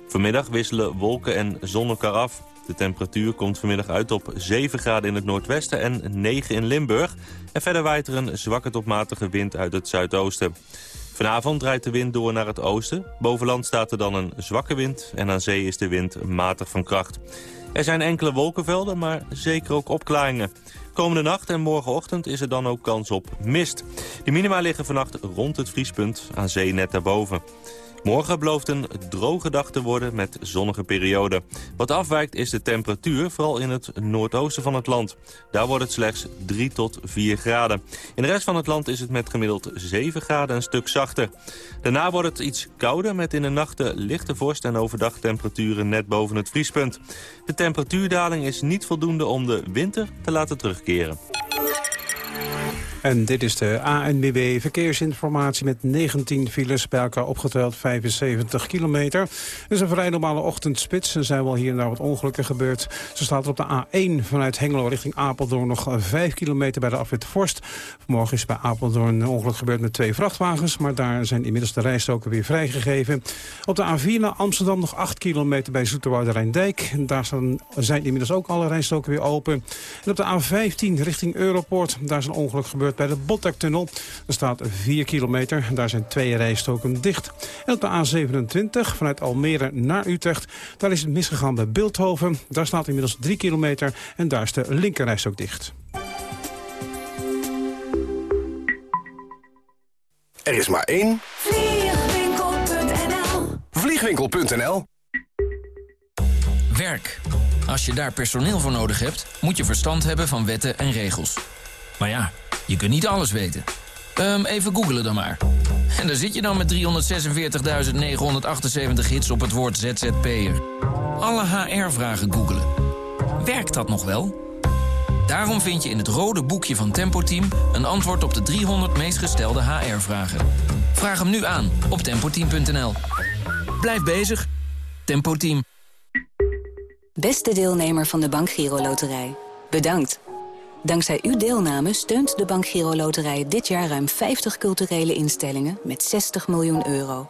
Speaker 37: Vanmiddag wisselen wolken en zon elkaar af. De temperatuur komt vanmiddag uit op 7 graden in het noordwesten en 9 in Limburg. En verder waait er een zwakke tot matige wind uit het zuidoosten. Vanavond draait de wind door naar het oosten. Bovenland staat er dan een zwakke wind en aan zee is de wind matig van kracht. Er zijn enkele wolkenvelden, maar zeker ook opklaringen. Komende nacht en morgenochtend is er dan ook kans op mist. De minima liggen vannacht rond het vriespunt, aan zee net daarboven. Morgen belooft een droge dag te worden met zonnige perioden. Wat afwijkt is de temperatuur, vooral in het noordoosten van het land. Daar wordt het slechts 3 tot 4 graden. In de rest van het land is het met gemiddeld 7 graden een stuk zachter. Daarna wordt het iets kouder met in de nachten lichte vorst en overdag temperaturen net boven het vriespunt. De temperatuurdaling is niet voldoende om de winter te laten terugkeren.
Speaker 3: En dit is de ANBB verkeersinformatie met 19 files bij elkaar opgeteld 75 kilometer. Het is een vrij normale ochtendspits. Er zijn wel hier en daar wat ongelukken gebeurd. Ze staat op de A1 vanuit Hengelo richting Apeldoorn nog 5 kilometer bij de afwit Forst. Vanmorgen is bij Apeldoorn een ongeluk gebeurd met twee vrachtwagens. Maar daar zijn inmiddels de rijstoken weer vrijgegeven. Op de A4 naar Amsterdam nog 8 kilometer bij Zoeterwoude Rijndijk. Daar zijn inmiddels ook alle rijstoken weer open. En op de A15 richting Europoort. Daar is een ongeluk gebeurd bij de Botlektunnel. Er staat 4 kilometer, daar zijn twee rijstoken dicht. En op de A27 vanuit Almere naar Utrecht, daar is het misgegaan bij Beeldhoven. Daar staat inmiddels 3 kilometer en daar is de linkerrijstok dicht.
Speaker 6: Er is maar één.
Speaker 38: Vliegwinkel.nl
Speaker 6: Vliegwinkel.nl
Speaker 39: Werk. Als je daar personeel voor nodig hebt, moet je verstand hebben van wetten en regels. Maar ja, je kunt niet alles weten. Um, even googelen dan maar. En daar zit je dan met 346.978 hits op het woord ZZP'er. Alle HR-vragen googelen. Werkt dat nog wel? Daarom vind je in het rode boekje van Tempo Team... een antwoord op de 300 meest gestelde HR-vragen. Vraag hem nu aan op tempoteam.nl. Blijf bezig. Tempo Team.
Speaker 40: Beste deelnemer van de Bank Giro Loterij. Bedankt. Dankzij uw deelname steunt de Bank Giro Loterij dit jaar ruim 50 culturele instellingen met 60 miljoen euro.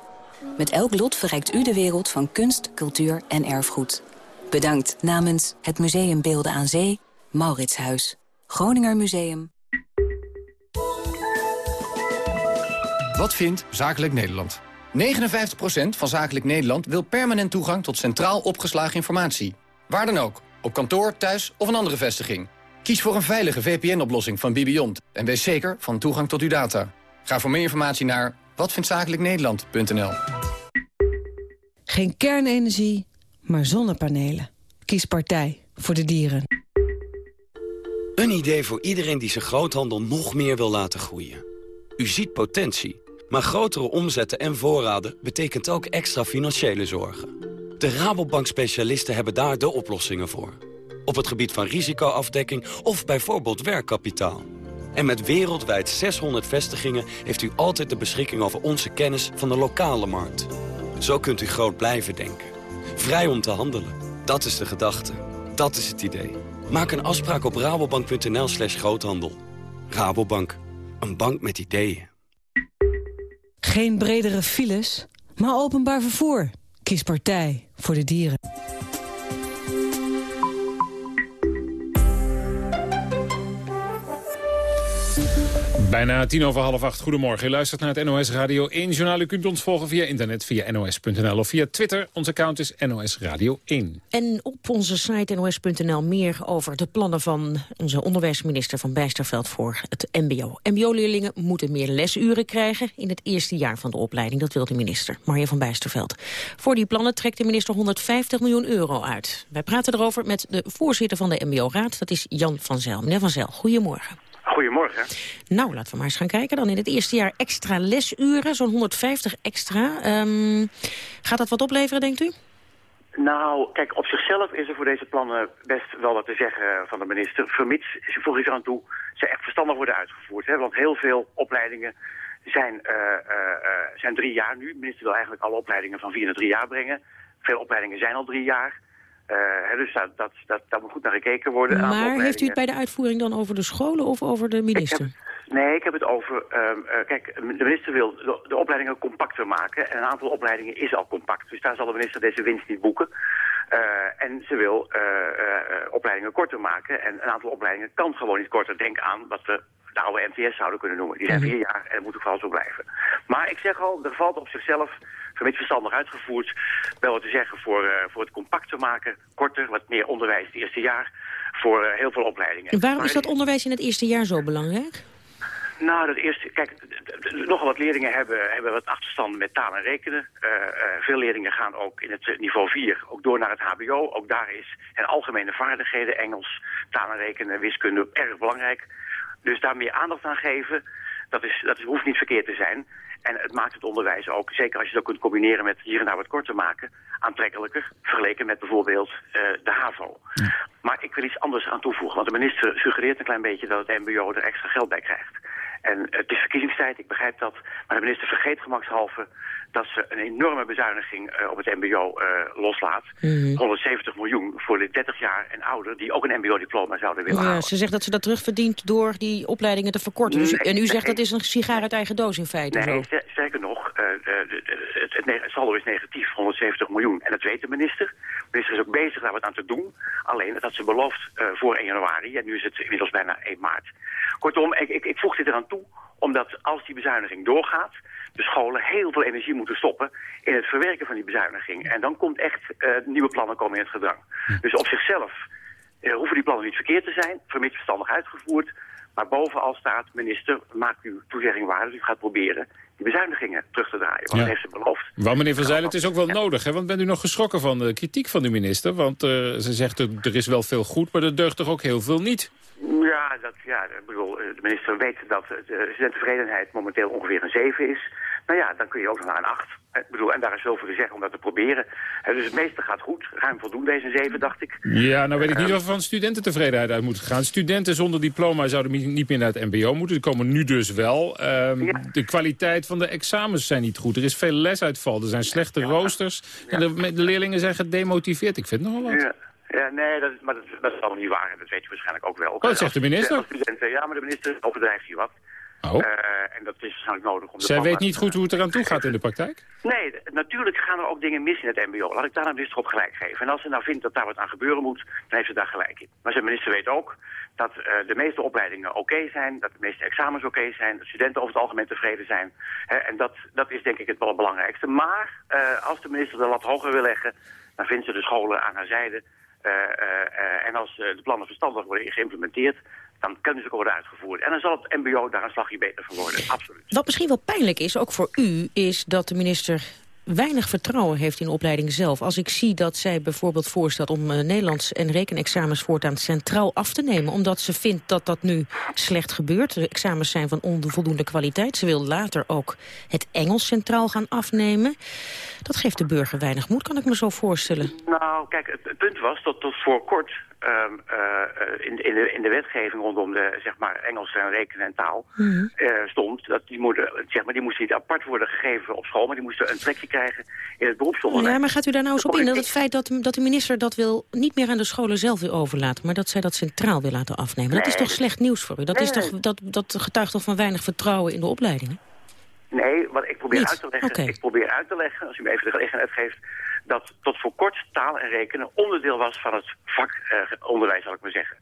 Speaker 40: Met elk lot verrijkt u de wereld van kunst, cultuur en erfgoed. Bedankt namens het Museum Beelden aan Zee, Mauritshuis, Groninger Museum.
Speaker 5: Wat vindt Zakelijk Nederland? 59% van Zakelijk Nederland wil permanent toegang tot centraal opgeslagen informatie. Waar dan ook, op kantoor, thuis of een andere vestiging. Kies voor een veilige VPN-oplossing van Bibiont en wees zeker van toegang tot uw data. Ga voor meer informatie naar watvindzakelijknederland.nl.
Speaker 41: Geen kernenergie, maar zonnepanelen. Kies partij voor de dieren.
Speaker 42: Een idee voor iedereen die zijn groothandel nog meer wil laten groeien. U ziet potentie, maar grotere omzetten en voorraden betekent ook extra financiële zorgen. De Rabobank-specialisten hebben daar de oplossingen voor op het gebied van risicoafdekking of bijvoorbeeld werkkapitaal. En met wereldwijd 600 vestigingen heeft u altijd de beschikking over onze kennis van de lokale markt. Zo kunt u groot blijven denken. Vrij om te handelen. Dat is de gedachte. Dat is het idee. Maak een afspraak op rabobank.nl slash groothandel. Rabobank. Een bank met ideeën.
Speaker 41: Geen bredere files, maar openbaar vervoer. Kies partij voor de dieren.
Speaker 10: Bijna tien over half acht. Goedemorgen. U luistert naar het NOS Radio 1 journaal. U kunt ons volgen via internet, via nos.nl of via Twitter. Ons account is NOS Radio 1.
Speaker 9: En op onze site nos.nl meer over de plannen van onze onderwijsminister van Bijsterveld voor het mbo. Mbo-leerlingen moeten meer lesuren krijgen in het eerste jaar van de opleiding. Dat wil de minister, Marja van Bijsterveld. Voor die plannen trekt de minister 150 miljoen euro uit. Wij praten erover met de voorzitter van de mbo-raad. Dat is Jan van Zijl. Meneer van Zijl, goedemorgen.
Speaker 43: Goedemorgen.
Speaker 9: Nou, laten we maar eens gaan kijken. Dan in het eerste jaar extra lesuren, zo'n 150 extra. Ehm, gaat dat wat opleveren, denkt u?
Speaker 43: Nou, kijk, op zichzelf is er voor deze plannen best wel wat te zeggen van de minister. Vermits, voeg ik aan toe, ze echt verstandig worden uitgevoerd. Hè? Want heel veel opleidingen zijn, uh, uh, zijn drie jaar nu. De minister wil eigenlijk alle opleidingen van vier naar drie jaar brengen. Veel opleidingen zijn al drie jaar. Uh, dus dat, dat, dat, daar moet goed naar gekeken worden.
Speaker 9: Maar heeft u het bij de uitvoering dan over de scholen of over de minister?
Speaker 43: Ik heb, nee, ik heb het over... Uh, uh, kijk, de minister wil de, de, opleidingen compacter maken. En een aantal opleidingen is al compact. Dus daar zal de minister deze winst niet boeken. en ze wil opleidingen korter maken. En een aantal opleidingen kan gewoon niet korter. Denk aan wat we de oude MTS zouden kunnen noemen. Die zijn vier jaar en dat moet ook vooral zo blijven. Maar ik zeg al, er valt op zichzelf vermits verstandig uitgevoerd, wel wat te zeggen voor, uh, voor het compact te maken, korter, wat meer onderwijs het eerste jaar, voor uh, heel veel opleidingen.
Speaker 9: En waarom is dat onderwijs in het eerste jaar zo belangrijk?
Speaker 43: Nou, dat eerste, kijk, nogal wat leerlingen hebben, hebben wat achterstanden met taal en rekenen. Uh, veel leerlingen gaan ook in het niveau 4 ook door naar het hbo. Ook daar is en algemene vaardigheden, Engels, taal en rekenen, wiskunde erg belangrijk. Dus daar meer aandacht aan geven, dat, is, dat is, hoeft niet verkeerd te zijn. En het maakt het onderwijs ook, zeker als je dat kunt combineren met hier en daar wat korter maken, aantrekkelijker, vergeleken met bijvoorbeeld uh, de HAVO. Ja. Maar ik wil iets anders aan toevoegen, want de minister suggereert een klein beetje dat het mbo er extra geld bij krijgt. En het is verkiezingstijd, ik begrijp dat, maar de minister vergeet gemakshalve dat ze een enorme bezuiniging uh, op het mbo uh, loslaat. Mm -hmm. 170 miljoen voor de 30 jaar en ouder die ook een mbo-diploma zouden willen
Speaker 9: ja,
Speaker 43: halen.
Speaker 9: Ze zegt dat ze dat terugverdient door die opleidingen te verkorten. Dus, en u zegt
Speaker 43: nee.
Speaker 9: dat is een sigaar uit eigen doos in feite.
Speaker 43: Nee, sterker nog, het, het, ne- het saldo is negatief, 170 miljoen. En dat weet de minister. De minister is ook bezig daar wat aan te doen. Alleen, dat had ze beloofd uh, voor 1 januari. En nu is het inmiddels bijna 1 maart. Kortom, ik, ik, ik voeg dit eraan toe, omdat als die bezuiniging doorgaat... de scholen heel veel energie moeten stoppen in het verwerken van die bezuiniging. En dan komt echt uh, nieuwe plannen komen in het gedrang. Dus op zichzelf uh, hoeven die plannen niet verkeerd te zijn, vermits verstandig uitgevoerd... Maar bovenal staat, minister, maak uw toezegging waar. Dus u gaat proberen die bezuinigingen terug te draaien. Want
Speaker 10: Ja.
Speaker 43: dat heeft ze beloofd.
Speaker 10: Wel, meneer Van Zijl, het is ook wel nodig, hè? want bent u nog geschrokken van de kritiek van de minister? Want uh, ze zegt, er, er is wel veel goed, maar er deugt toch ook heel veel niet?
Speaker 43: Ja, dat, ja ik bedoel, eh, de minister weet dat de studententevredenheid momenteel ongeveer een 7 is. Nou ja, dan kun je ook nog naar een 8. Ik bedoel, en daar is veel voor te zeggen om dat te proberen. Eh, Dus het meeste gaat goed. Ruim voldoende deze 7, dacht ik.
Speaker 10: Ja, nou weet ik niet
Speaker 43: Ehm,
Speaker 10: of er van studententevredenheid uit moet gaan. Studenten zonder diploma zouden niet meer naar het mbo moeten. Die komen nu dus wel. Ehm, De kwaliteit van de examens zijn niet goed. Er is veel lesuitval. Er zijn slechte roosters. En de, de leerlingen zijn gedemotiveerd. Ik vind nogal wat.
Speaker 43: Ja. Ja, nee, dat, is- maar dat, dat is allemaal niet waar. Dat weet je waarschijnlijk ook wel.
Speaker 10: Oh, dat zegt de minister?
Speaker 43: Als studenten, ja, maar de minister overdrijft hier wat.
Speaker 10: Oh.
Speaker 43: Uh, en dat is waarschijnlijk nodig om de
Speaker 10: Zij weet niet goed hoe het eraan toe gaat in de praktijk?
Speaker 43: Nee, natuurlijk gaan er ook dingen mis in het mbo. Laat ik daar de minister op gelijk geven. En als ze nou vindt dat daar wat aan gebeuren moet, dan heeft ze daar gelijk in. Maar zijn minister weet ook dat uh, de meeste opleidingen oké zijn, dat de meeste examens oké zijn, dat studenten over het algemeen tevreden zijn. Hè, en dat, dat is denk ik het wel het belangrijkste. Maar uh, als de minister de lat hoger wil leggen, dan vindt ze de scholen aan haar zijde. En als de plannen verstandig worden geïmplementeerd, dan kunnen ze ook worden uitgevoerd. En dan zal het mbo daar een slagje beter van worden, absoluut.
Speaker 9: Wat misschien wel pijnlijk is, ook voor u, is dat de minister weinig vertrouwen heeft in de opleiding zelf. Als ik zie dat zij bijvoorbeeld voorstelt om uh, Nederlands en rekenexamens voortaan centraal af te nemen, omdat ze vindt dat dat nu slecht gebeurt. De examens zijn van onvoldoende kwaliteit. Ze wil later ook het Engels centraal gaan afnemen. Dat geeft de burger weinig moed, kan ik me zo voorstellen.
Speaker 43: Nou, kijk, het punt was dat tot voor kort um, uh, in, in, de, in de wetgeving rondom de zeg maar, Engels en rekenen en taal mm -hmm. uh, stond dat die, moeder, zeg maar, die moesten niet apart worden gegeven op school, maar die moesten een trekje krijgen in het beroepsonderwijs.
Speaker 9: Ja, maar gaat u daar nou eens op in dat het feit dat, dat de minister dat wil niet meer aan de scholen zelf wil overlaten, maar dat zij dat centraal wil laten afnemen? Nee, dat is toch slecht nieuws voor u? Dat, nee, is toch, dat, dat getuigt toch van weinig vertrouwen in de opleidingen?
Speaker 43: Nee, wat ik probeer
Speaker 9: Niet?
Speaker 43: uit te leggen,
Speaker 9: okay.
Speaker 43: ik probeer uit te leggen, als u me even de gelegenheid geeft, dat tot voor kort taal en rekenen onderdeel was van het vakonderwijs, uh, zal ik maar zeggen.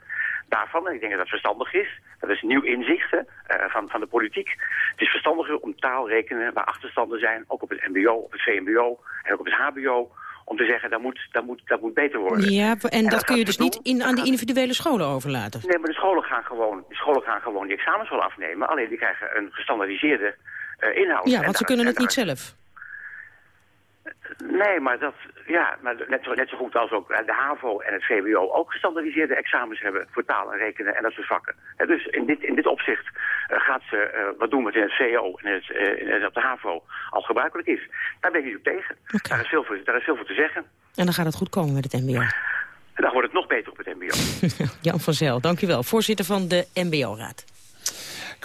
Speaker 43: daarvan. En ik denk dat dat verstandig is. Dat is nieuw inzicht hè, eh, van, van de politiek. Het is verstandiger om taal rekenen waar achterstanden zijn, ook op het mbo, op het VMBO en ook op het hbo om te zeggen, dat moet, dat moet, dat moet beter worden.
Speaker 9: Ja, en, dat, kun je dus niet in, aan de individuele scholen overlaten?
Speaker 43: Nee, maar de scholen gaan gewoon, de scholen gaan gewoon die examens wel afnemen. Alleen die krijgen een gestandardiseerde uh, inhoud.
Speaker 9: Ja, want ze kunnen het niet zelf.
Speaker 43: Nee, maar, dat, ja, maar net, zo, net zo goed als ook de HAVO en het VWO ook gestandardiseerde examens hebben voor taal en rekenen en dat soort vakken. dus in dit, in dit opzicht uh, gaat ze uh, wat doen wat in het CO en het, op de HAVO al gebruikelijk is. Daar ben ik niet op tegen. Okay. Daar, is veel voor, daar is veel voor te zeggen.
Speaker 9: En dan gaat het goed komen met het mbo.
Speaker 43: En dan wordt het nog beter op het mbo.
Speaker 9: Jan van Zel, dank u wel. Voorzitter van de mbo-raad.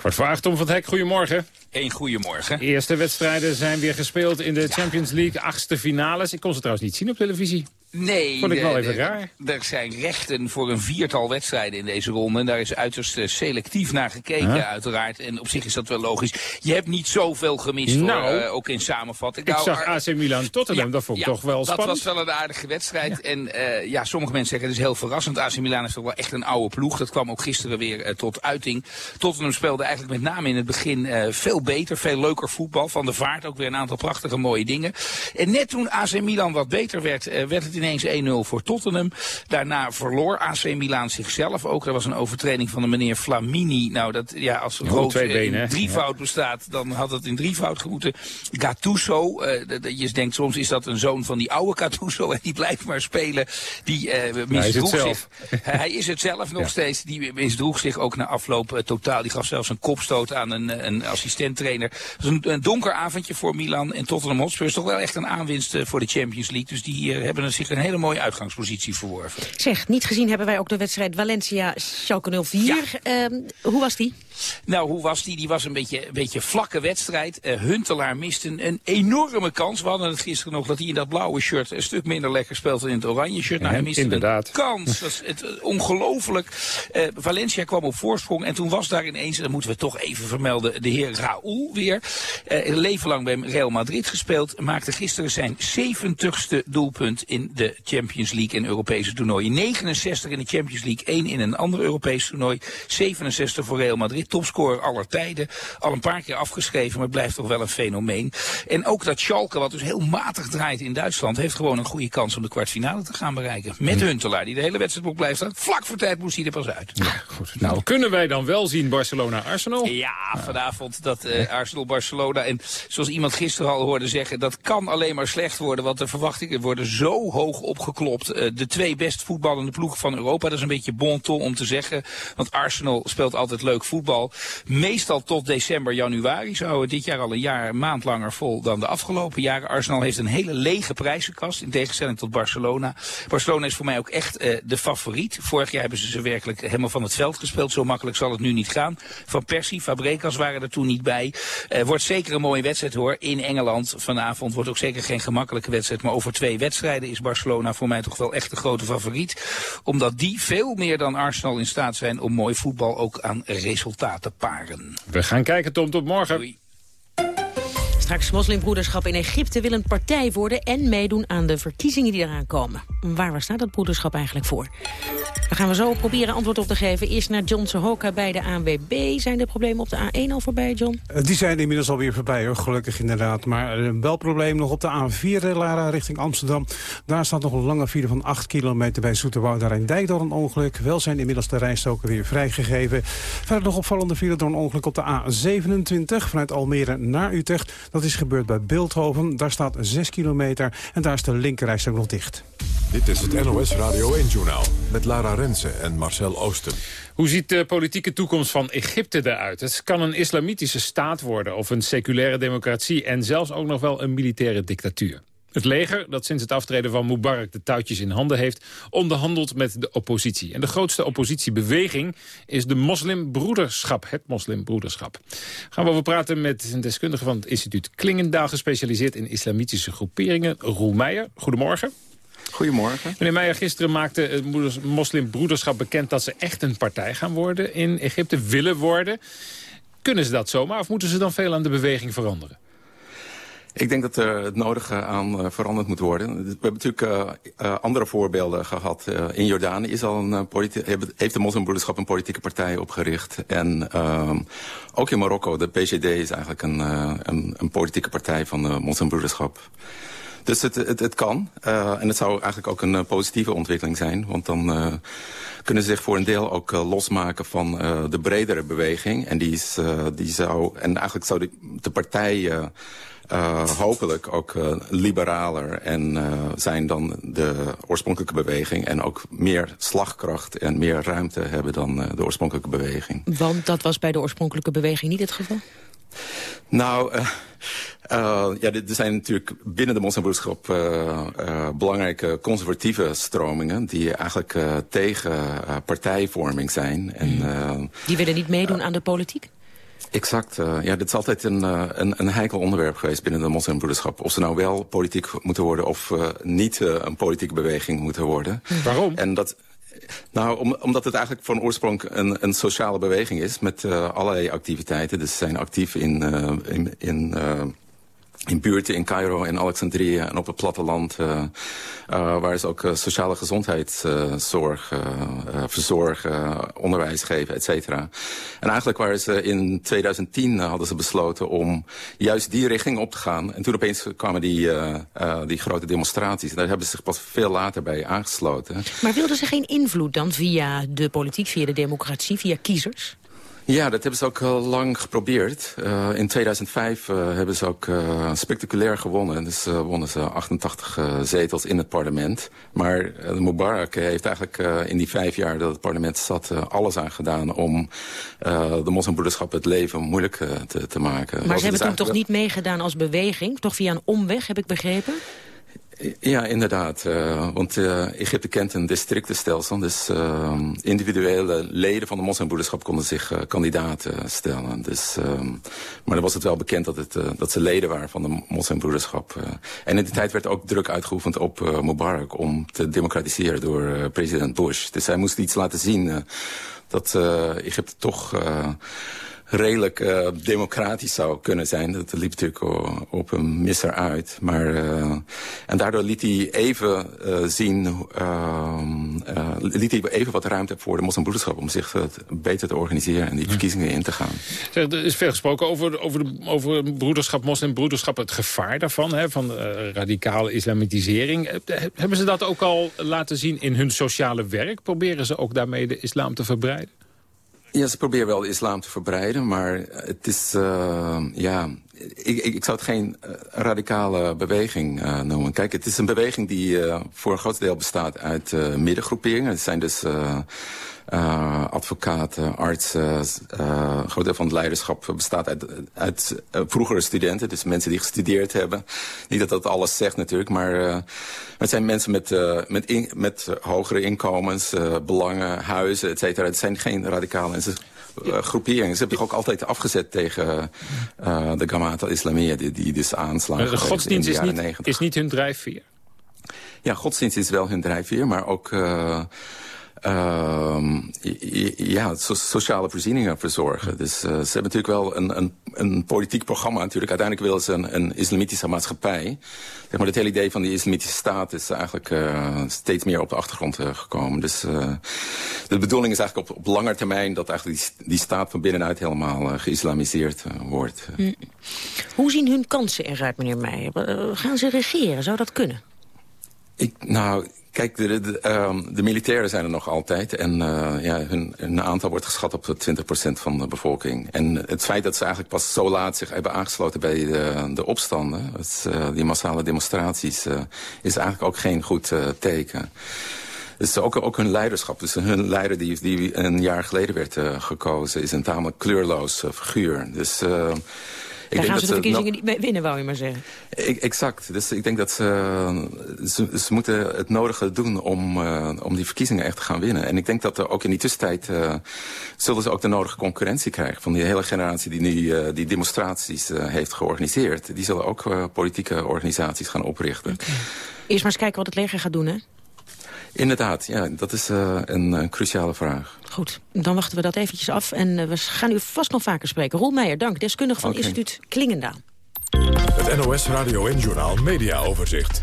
Speaker 10: Kwart voor acht, Tom van het Hek, goedemorgen.
Speaker 44: Een goedemorgen.
Speaker 10: De eerste wedstrijden zijn weer gespeeld in de Champions League, achtste finales. Ik kon ze trouwens niet zien op televisie.
Speaker 44: Nee,
Speaker 10: Vond ik wel even raar.
Speaker 44: Er zijn rechten voor een viertal wedstrijden in deze ronde. En daar is uiterst eh, selectief naar gekeken, uiteraard. En op zich is dat wel logisch. Je hebt niet zoveel gemist, nou, voor, uh, ook in samenvatting.
Speaker 10: Ik nou, zag AC Milan Tottenham, dat vond ik toch wel spannend.
Speaker 44: Dat was wel een aardige wedstrijd. En uh, ja, sommige mensen zeggen het is heel verrassend. AC Milan is toch wel echt een oude ploeg. Dat kwam ook gisteren weer tot uiting. Tottenham speelde eigenlijk met name in het begin veel beter, veel leuker voetbal. Van de vaart ook weer een aantal prachtige mooie dingen. En net toen AC Milan wat beter werd, werd het ineens 1-0 voor Tottenham. Daarna verloor AC Milan zichzelf ook. Er was een overtreding van de meneer Flamini. Nou, dat, ja, als een rood in drievoud bestaat, dan had het in drievoud gemoeten. Gattuso, uh, je denkt soms is dat een zoon van die oude Gattuso en die blijft maar spelen. Die uh, misdroeg zich. hij is het zelf nog ja. steeds. Die misdroeg zich ook na afloop uh, totaal. Die gaf zelfs een kopstoot aan een, een assistenttrainer. Het was een, een, donker avondje voor Milan en Tottenham Hotspur is toch wel echt een aanwinst voor de Champions League. Dus die hebben zich een hele mooie uitgangspositie verworven.
Speaker 9: Zeg, niet gezien hebben wij ook de wedstrijd Valencia-Schalke 04. Ja. Uh, hoe was die?
Speaker 44: Nou, hoe was die? Die was een beetje, een beetje vlakke wedstrijd. Uh, Huntelaar miste een, een, enorme kans. We hadden het gisteren nog dat hij in dat blauwe shirt een stuk minder lekker speelt dan in het oranje shirt. Nou, hij miste
Speaker 10: inderdaad.
Speaker 44: een kans. Dat is het, ongelooflijk. Uh, Valencia kwam op voorsprong en toen was daar ineens, en dan moeten we toch even vermelden, de heer Raúl weer. Uh, een leven lang bij Real Madrid gespeeld. Maakte gisteren zijn 70ste doelpunt in de Champions League en Europese toernooien. 69 in de Champions League, 1 in een ander Europees toernooi. 67 voor Real Madrid topscorer aller tijden. Al een paar keer afgeschreven, maar het blijft toch wel een fenomeen. En ook dat Schalke, wat dus heel matig draait in Duitsland... heeft gewoon een goede kans om de kwartfinale te gaan bereiken. Met hm. Huntelaar, die de hele wedstrijd blijft staan. Vlak voor tijd moest hij er pas uit.
Speaker 10: Ja, goed. Nou, kunnen wij dan wel zien Barcelona-Arsenal?
Speaker 44: Ja, vanavond dat uh, Arsenal-Barcelona. En zoals iemand gisteren al hoorde zeggen... dat kan alleen maar slecht worden, want de verwachtingen worden zo hoog opgeklopt. Uh, de twee best voetballende ploegen van Europa. Dat is een beetje bon ton om te zeggen. Want Arsenal speelt altijd leuk voetbal. Meestal tot december, januari. Zo houden dit jaar al een jaar, maand langer vol dan de afgelopen jaren. Arsenal heeft een hele lege prijzenkast, in tegenstelling tot Barcelona. Barcelona is voor mij ook echt uh, de favoriet. Vorig jaar hebben ze ze werkelijk helemaal van het veld gespeeld. Zo makkelijk zal het nu niet gaan. Van Persie, Fabregas waren er toen niet bij. Uh, wordt zeker een mooie wedstrijd hoor, in Engeland vanavond. Wordt ook zeker geen gemakkelijke wedstrijd. Maar over twee wedstrijden is Barcelona voor mij toch wel echt de grote favoriet. Omdat die veel meer dan Arsenal in staat zijn om mooi voetbal ook aan resultaten te paren.
Speaker 10: We gaan kijken, Tom. Tot morgen.
Speaker 9: Straks moslimbroederschap in Egypte wil een partij worden... en meedoen aan de verkiezingen die eraan komen. Waar, staat dat broederschap eigenlijk voor? Daar gaan we zo proberen antwoord op te geven. Eerst naar John Sohoka bij de ANWB. Zijn de problemen op de A1 al voorbij, John?
Speaker 3: Eh, die zijn inmiddels alweer voorbij, hoor. gelukkig inderdaad. Maar een wel probleem nog op de A4, Lara, richting Amsterdam. Daar staat nog een lange file van 8 kilometer bij Zoeterwoude Rijndijk door een ongeluk. Wel zijn inmiddels de rijstoken weer vrijgegeven. Verder nog opvallende file door een ongeluk op de A27 vanuit Almere naar Utrecht. Dat is gebeurd bij Beeldhoven. Daar staat 6 kilometer en daar is de linkerrijstok nog dicht.
Speaker 1: Dit is het NOS Radio 1-journaal met Lara Rensen en Marcel Oosten.
Speaker 10: Hoe ziet de politieke toekomst van Egypte eruit? Het kan een islamitische staat worden of een seculaire democratie... en zelfs ook nog wel een militaire dictatuur. Het leger, dat sinds het aftreden van Mubarak de touwtjes in handen heeft... onderhandelt met de oppositie. En de grootste oppositiebeweging is de moslimbroederschap. Het moslimbroederschap. Gaan we over praten met een deskundige van het instituut Klingendaal... gespecialiseerd in islamitische groeperingen, Roel Meijer. Goedemorgen.
Speaker 45: Goedemorgen.
Speaker 10: Meneer Meijer, gisteren maakte het moslimbroederschap bekend... dat ze echt een partij gaan worden in Egypte, willen worden. Kunnen ze dat zomaar of moeten ze dan veel aan de beweging veranderen?
Speaker 45: Ik denk dat er het nodige aan uh, veranderd moet worden. We hebben natuurlijk uh, andere voorbeelden gehad. in Jordanië is al een heeft de moslimbroederschap een politieke partij opgericht. En ehm, ook in Marokko, de PGD is eigenlijk een, een, een politieke partij van de moslimbroederschap. Dus het, het, het kan. En het zou eigenlijk ook een positieve ontwikkeling zijn. Want dan kunnen ze zich voor een deel ook losmaken van de bredere beweging. En die, is, die zou, en eigenlijk zou de, de partij hopelijk ook liberaler en zijn dan de oorspronkelijke beweging. En ook meer slagkracht en meer ruimte hebben dan de oorspronkelijke beweging.
Speaker 9: Want dat was bij de oorspronkelijke beweging niet het geval?
Speaker 45: Nou, uh, uh, ja, er zijn natuurlijk binnen de moslimbroederschap uh, uh, belangrijke conservatieve stromingen... die eigenlijk tegen partijvorming zijn. En,
Speaker 9: hmm. die willen niet meedoen aan de politiek?
Speaker 45: Exact. ja, dit is altijd een, een, een heikel onderwerp geweest binnen de moslimbroederschap. Of ze nou wel politiek moeten worden of niet een politieke beweging moeten worden.
Speaker 10: Waarom?
Speaker 45: En dat... Nou, om, omdat het eigenlijk van oorsprong een, een sociale beweging is... met uh, allerlei activiteiten. Dus ze zijn actief in, uh, in, in uh, in buurten in Cairo en Alexandrië en op het platteland... Uh, uh, waar ze ook uh, sociale gezondheidszorg verzorgen, onderwijs geven, et cetera. En eigenlijk waren ze in 2010 hadden ze besloten om juist die richting op te gaan. En toen opeens kwamen die, die grote demonstraties. En daar hebben ze zich pas veel later bij aangesloten.
Speaker 9: Maar wilden ze geen invloed dan via de politiek, via de democratie, via kiezers?
Speaker 45: Ja, dat hebben ze ook al lang geprobeerd. Uh, in 2005 uh, hebben ze ook uh, spectaculair gewonnen. Dus wonnen ze 88 zetels in het parlement. Maar Mubarak heeft eigenlijk in die vijf jaar dat het parlement zat... alles aan gedaan om de moslimbroederschap het leven moeilijk te, te maken.
Speaker 9: Maar ze hebben toen toch niet meegedaan als beweging? Toch via een omweg, heb ik begrepen?
Speaker 45: Ja, inderdaad. Uh, want uh, Egypte kent een districtenstelsel. Dus uh, individuele leden van de moslimbroederschap konden zich kandidaat stellen. Dus, maar dan was het wel bekend dat, het, dat ze leden waren van de moslimbroederschap. en in die tijd werd ook druk uitgeoefend op Mubarak om te democratiseren door president Bush. Dus hij moest iets laten zien dat Egypte toch redelijk uh, democratisch zou kunnen zijn. Dat liep natuurlijk op een misser uit. Maar, uh, en daardoor liet hij even uh, zien, liet hij even wat ruimte voor de moslimbroederschap... om zich beter te organiseren en die verkiezingen in te gaan.
Speaker 10: Er is veel gesproken over, over, de, over broederschap, moslimbroederschap... het gevaar daarvan, hè, van radicale islamitisering. Hebben ze dat ook al laten zien in hun sociale werk? Proberen ze ook daarmee de islam te verbreiden?
Speaker 45: Ja, ze proberen wel de islam te verbreiden, maar het is, uh, ja, ik, ik, zou het geen uh, radicale beweging uh, noemen. Kijk, het is een beweging die voor een groot deel bestaat uit middengroeperingen. Het zijn dus uh, advocaten, artsen. Uh, een groot deel van het leiderschap bestaat uit, uit uh, vroegere studenten. Dus mensen die gestudeerd hebben. Niet dat dat alles zegt natuurlijk, maar het zijn mensen met, met, in, met hogere inkomens, belangen, huizen, et cetera. Het zijn geen radicale en groeperingen. Ze hebben zich ook altijd afgezet tegen de Gamata Islamia, die, die dus aanslagen
Speaker 10: De godsdienst in de is, niet, is niet hun drijfveer?
Speaker 45: Ja, godsdienst is wel hun drijfveer, maar ook... Uh, ja, sociale voorzieningen verzorgen. Dus uh, ze hebben natuurlijk wel een, een, een politiek programma natuurlijk. Uiteindelijk willen ze een, een islamitische maatschappij. Zeg maar, het hele idee van die islamitische staat is eigenlijk uh, steeds meer op de achtergrond uh, gekomen. Dus de bedoeling is eigenlijk op, op lange termijn dat eigenlijk die, die staat van binnenuit helemaal geïslamiseerd wordt. Hm.
Speaker 9: Hoe zien hun kansen eruit, meneer Meijer? Gaan ze regeren? Zou dat kunnen?
Speaker 45: Ik, nou, Kijk, de, de, um, de, militairen zijn er nog altijd. En uh, ja, hun, hun, aantal wordt geschat op 20% van de bevolking. En het feit dat ze eigenlijk pas zo laat zich hebben aangesloten bij de, de opstanden... Het, uh, die massale demonstraties, uh, is eigenlijk ook geen goed teken. Dus ook, ook hun leiderschap. Dus hun leider die, die een jaar geleden werd gekozen... is een tamelijk kleurloos figuur. Dus...
Speaker 9: Ik Daar gaan ze de verkiezingen niet mee winnen, wou je maar zeggen.
Speaker 45: Ik, exact. Dus ik denk dat ze, ze, ze, moeten het nodige doen om, uh, om die verkiezingen echt te gaan winnen. En ik denk dat er ook in die tussentijd uh, zullen ze ook de nodige concurrentie krijgen. Van die hele generatie die nu uh, die demonstraties heeft georganiseerd. Die zullen ook politieke organisaties gaan oprichten. Okay.
Speaker 9: Eerst maar eens kijken wat het leger gaat doen, hè?
Speaker 45: Inderdaad, ja, dat is uh, een, een, cruciale vraag.
Speaker 9: Goed, dan wachten we dat eventjes af en uh, we gaan u vast nog vaker spreken. Roel Meijer, dank, deskundige van okay. instituut Klingendaan.
Speaker 1: Het NOS Radio en Journal Media Overzicht.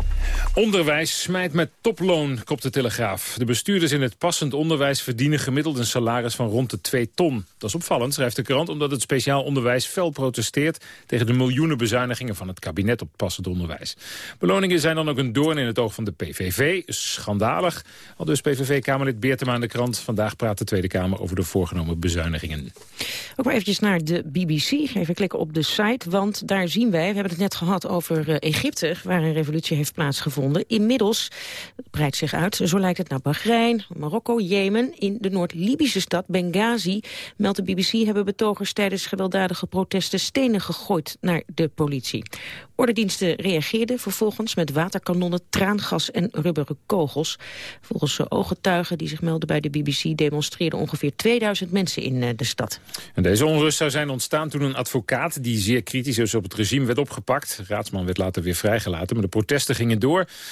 Speaker 10: Onderwijs smijt met toploon, kopt de Telegraaf. De bestuurders in het passend onderwijs verdienen gemiddeld een salaris van rond de 2 ton. Dat is opvallend, schrijft de krant, omdat het speciaal onderwijs fel protesteert tegen de miljoenen bezuinigingen van het kabinet op passend onderwijs. Beloningen zijn dan ook een doorn in het oog van de PVV. Schandalig, al dus PVV-Kamerlid Beertema aan de krant. Vandaag praat de Tweede Kamer over de voorgenomen bezuinigingen.
Speaker 9: Ook maar eventjes naar de BBC. Even klikken op de site, want daar zien wij... we hebben het net gehad over uh, Egypte, waar een revolutie heeft plaatsgevonden. Inmiddels breidt zich uit, zo lijkt het naar Bahrein, Marokko, Jemen. In de Noord-Libische stad Benghazi, meldt de BBC... hebben betogers tijdens gewelddadige protesten stenen gegooid naar de politie. Ordendiensten reageerden vervolgens met waterkanonnen, traangas en rubberen kogels. Volgens ooggetuigen die zich melden bij de BBC demonstreerden ongeveer 2000 mensen in uh, de stad.
Speaker 10: En deze onrust zou zijn ontstaan toen een advocaat die zeer kritisch is op het regime werd opgepakt. De raadsman werd later weer vrijgelaten, maar de protesten gingen door.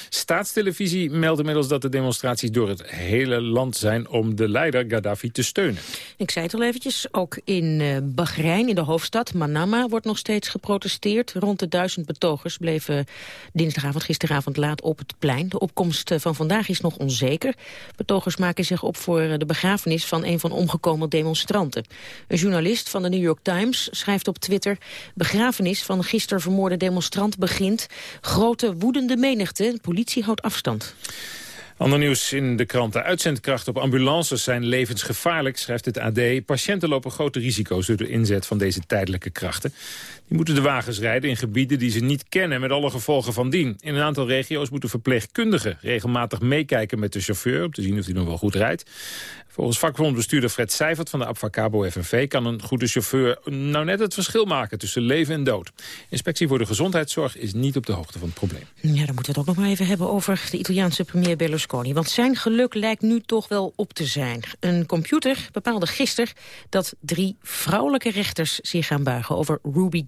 Speaker 10: Staatstelevisie meldt inmiddels dat de demonstraties door het hele land zijn om de leider Gaddafi te steunen.
Speaker 9: Ik zei het al eventjes, ook in uh, Bahrein, in de hoofdstad Manama, wordt nog steeds geprotesteerd. Rond de duizend betogers bleven dinsdagavond, gisteravond laat op het plein. De opkomst van vandaag is nog onzeker. Betogers maken zich op voor de begrafenis van een van omgekomen demonstranten. Een journalist van de New York Times schrijft op Twitter... begrafenis van gisteren vermoorde demonstrant begint. Grote woedende de politie houdt afstand.
Speaker 10: Ander nieuws in de krant. De uitzendkrachten op ambulances zijn levensgevaarlijk, schrijft het AD. Patiënten lopen grote risico's door de inzet van deze tijdelijke krachten. Die moeten de wagens rijden in gebieden die ze niet kennen... met alle gevolgen van dien. In een aantal regio's moeten verpleegkundigen regelmatig meekijken met de chauffeur... om te zien of hij nog wel goed rijdt. Volgens vakbondbestuurder Fred Seifert van de Abfacabo FNV... kan een goede chauffeur nou net het verschil maken tussen leven en dood. Inspectie voor de Gezondheidszorg is niet op de hoogte van het probleem.
Speaker 9: Ja, dan moeten we het ook nog maar even hebben over de Italiaanse premier Berlusconi. Want zijn geluk lijkt nu toch wel op te zijn. Een computer bepaalde gisteren dat drie vrouwelijke rechters zich gaan buigen over Ruby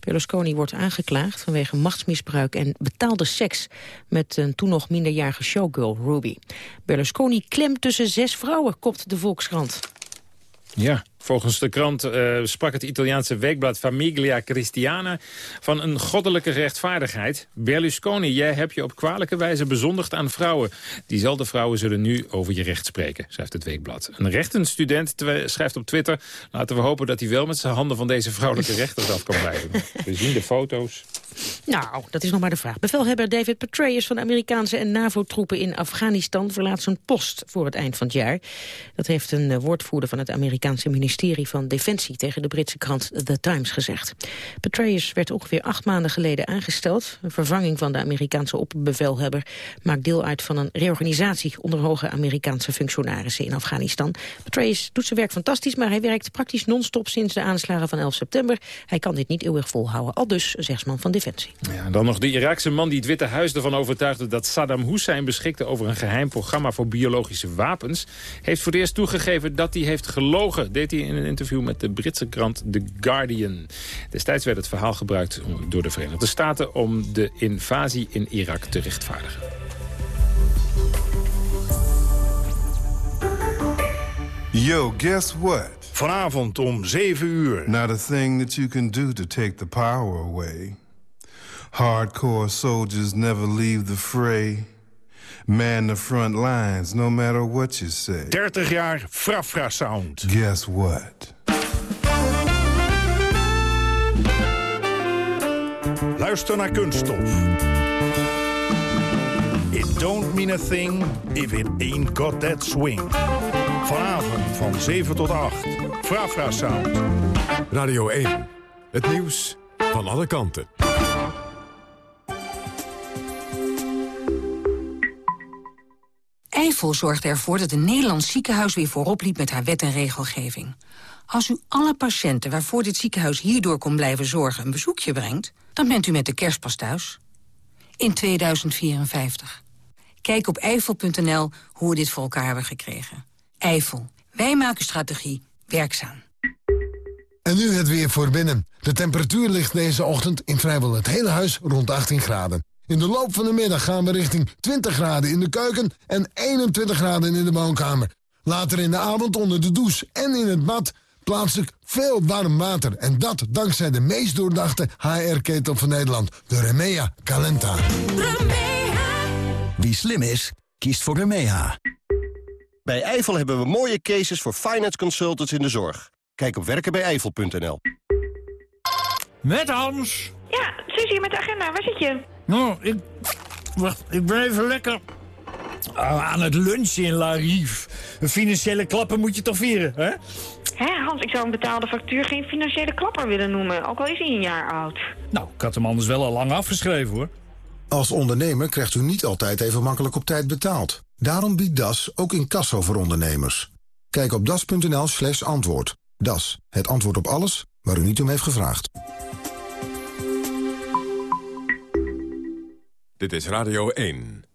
Speaker 9: Berlusconi wordt aangeklaagd vanwege machtsmisbruik en betaalde seks... met een toen nog minderjarige showgirl Ruby. Berlusconi klemt tussen zes vrouwen, kopt de Volkskrant.
Speaker 10: Ja, volgens de krant uh, sprak het Italiaanse weekblad Famiglia Cristiana van een goddelijke rechtvaardigheid. Berlusconi, jij hebt je op kwalijke wijze bezondigd aan vrouwen. Diezelfde vrouwen zullen nu over je recht spreken, schrijft het weekblad. Een rechtenstudent schrijft op Twitter... laten we hopen dat hij wel met zijn handen van deze vrouwelijke rechters af kan blijven. We zien de foto's.
Speaker 9: Nou, dat is nog maar de vraag. Bevelhebber David Petraeus van de Amerikaanse en NAVO-troepen in Afghanistan verlaat zijn post voor het eind van het jaar. Dat heeft een uh, woordvoerder van het Amerikaanse ministerie van Defensie tegen de Britse krant The Times gezegd. Petraeus werd ongeveer acht maanden geleden aangesteld. Een vervanging van de Amerikaanse opbevelhebber maakt deel uit van een reorganisatie onder hoge Amerikaanse functionarissen in Afghanistan. Petraeus doet zijn werk fantastisch, maar hij werkt praktisch non-stop sinds de aanslagen van 11 september. Hij kan dit niet eeuwig volhouden, al dus zegsman van Defensie.
Speaker 10: Ja, dan nog de Iraakse man die het Witte Huis ervan overtuigde... dat Saddam Hussein beschikte over een geheim programma voor biologische wapens... heeft voor het eerst toegegeven dat hij heeft gelogen. Deed hij in een interview met de Britse krant The Guardian. Destijds werd het verhaal gebruikt door de Verenigde Staten... om de invasie in Irak te rechtvaardigen.
Speaker 46: Yo, guess what? Vanavond om 7 uur. Not a thing that you can do to take the power away. Hardcore soldiers never leave the fray. Man the front lines, no matter what you say. 30 jaar Frafra Sound. Guess what? Luister naar Kunststof. It don't mean a thing if it ain't got that swing. Vanavond van 7 tot 8. Frafra Sound.
Speaker 1: Radio 1. Het nieuws van alle kanten.
Speaker 4: Eifel zorgde ervoor dat een Nederlands ziekenhuis weer voorop liep met haar wet en regelgeving. Als u alle patiënten waarvoor dit ziekenhuis hierdoor kon blijven zorgen een bezoekje brengt, dan bent u met de kerstpas thuis. In 2054. Kijk op eifel.nl hoe we dit voor elkaar hebben gekregen. Eifel. Wij maken strategie werkzaam.
Speaker 47: En nu het weer voor binnen. De temperatuur ligt deze ochtend in vrijwel het hele huis rond 18 graden. In de loop van de middag gaan we richting 20 graden in de keuken en 21 graden in de woonkamer. Later in de avond onder de douche en in het bad
Speaker 48: Plaatselijk veel warm water. En dat dankzij de meest doordachte HR-ketel van Nederland. De Remea Calenta.
Speaker 6: Wie slim is, kiest voor Remea. Bij Eifel hebben we mooie cases voor finance consultants in de zorg. Kijk op werkenbijeifel.nl.
Speaker 47: Met Hans.
Speaker 49: Ja, Suzie hier met de agenda. Waar zit je?
Speaker 47: Nou, ik... Wacht, ik ben even lekker... ah, aan het lunchen in La Rive. Een financiële klappen moet je toch vieren, hè?
Speaker 49: Hé, Hans, ik zou een betaalde factuur geen financiële klapper willen noemen. Ook al is hij een jaar oud.
Speaker 47: Nou, ik had hem anders wel al lang afgeschreven, hoor. Als ondernemer krijgt u niet altijd even makkelijk op tijd betaald. Daarom biedt DAS ook incasso voor ondernemers. Kijk op das.nl slash antwoord. DAS, het antwoord op alles waar u niet om heeft gevraagd.
Speaker 1: Dit is Radio 1.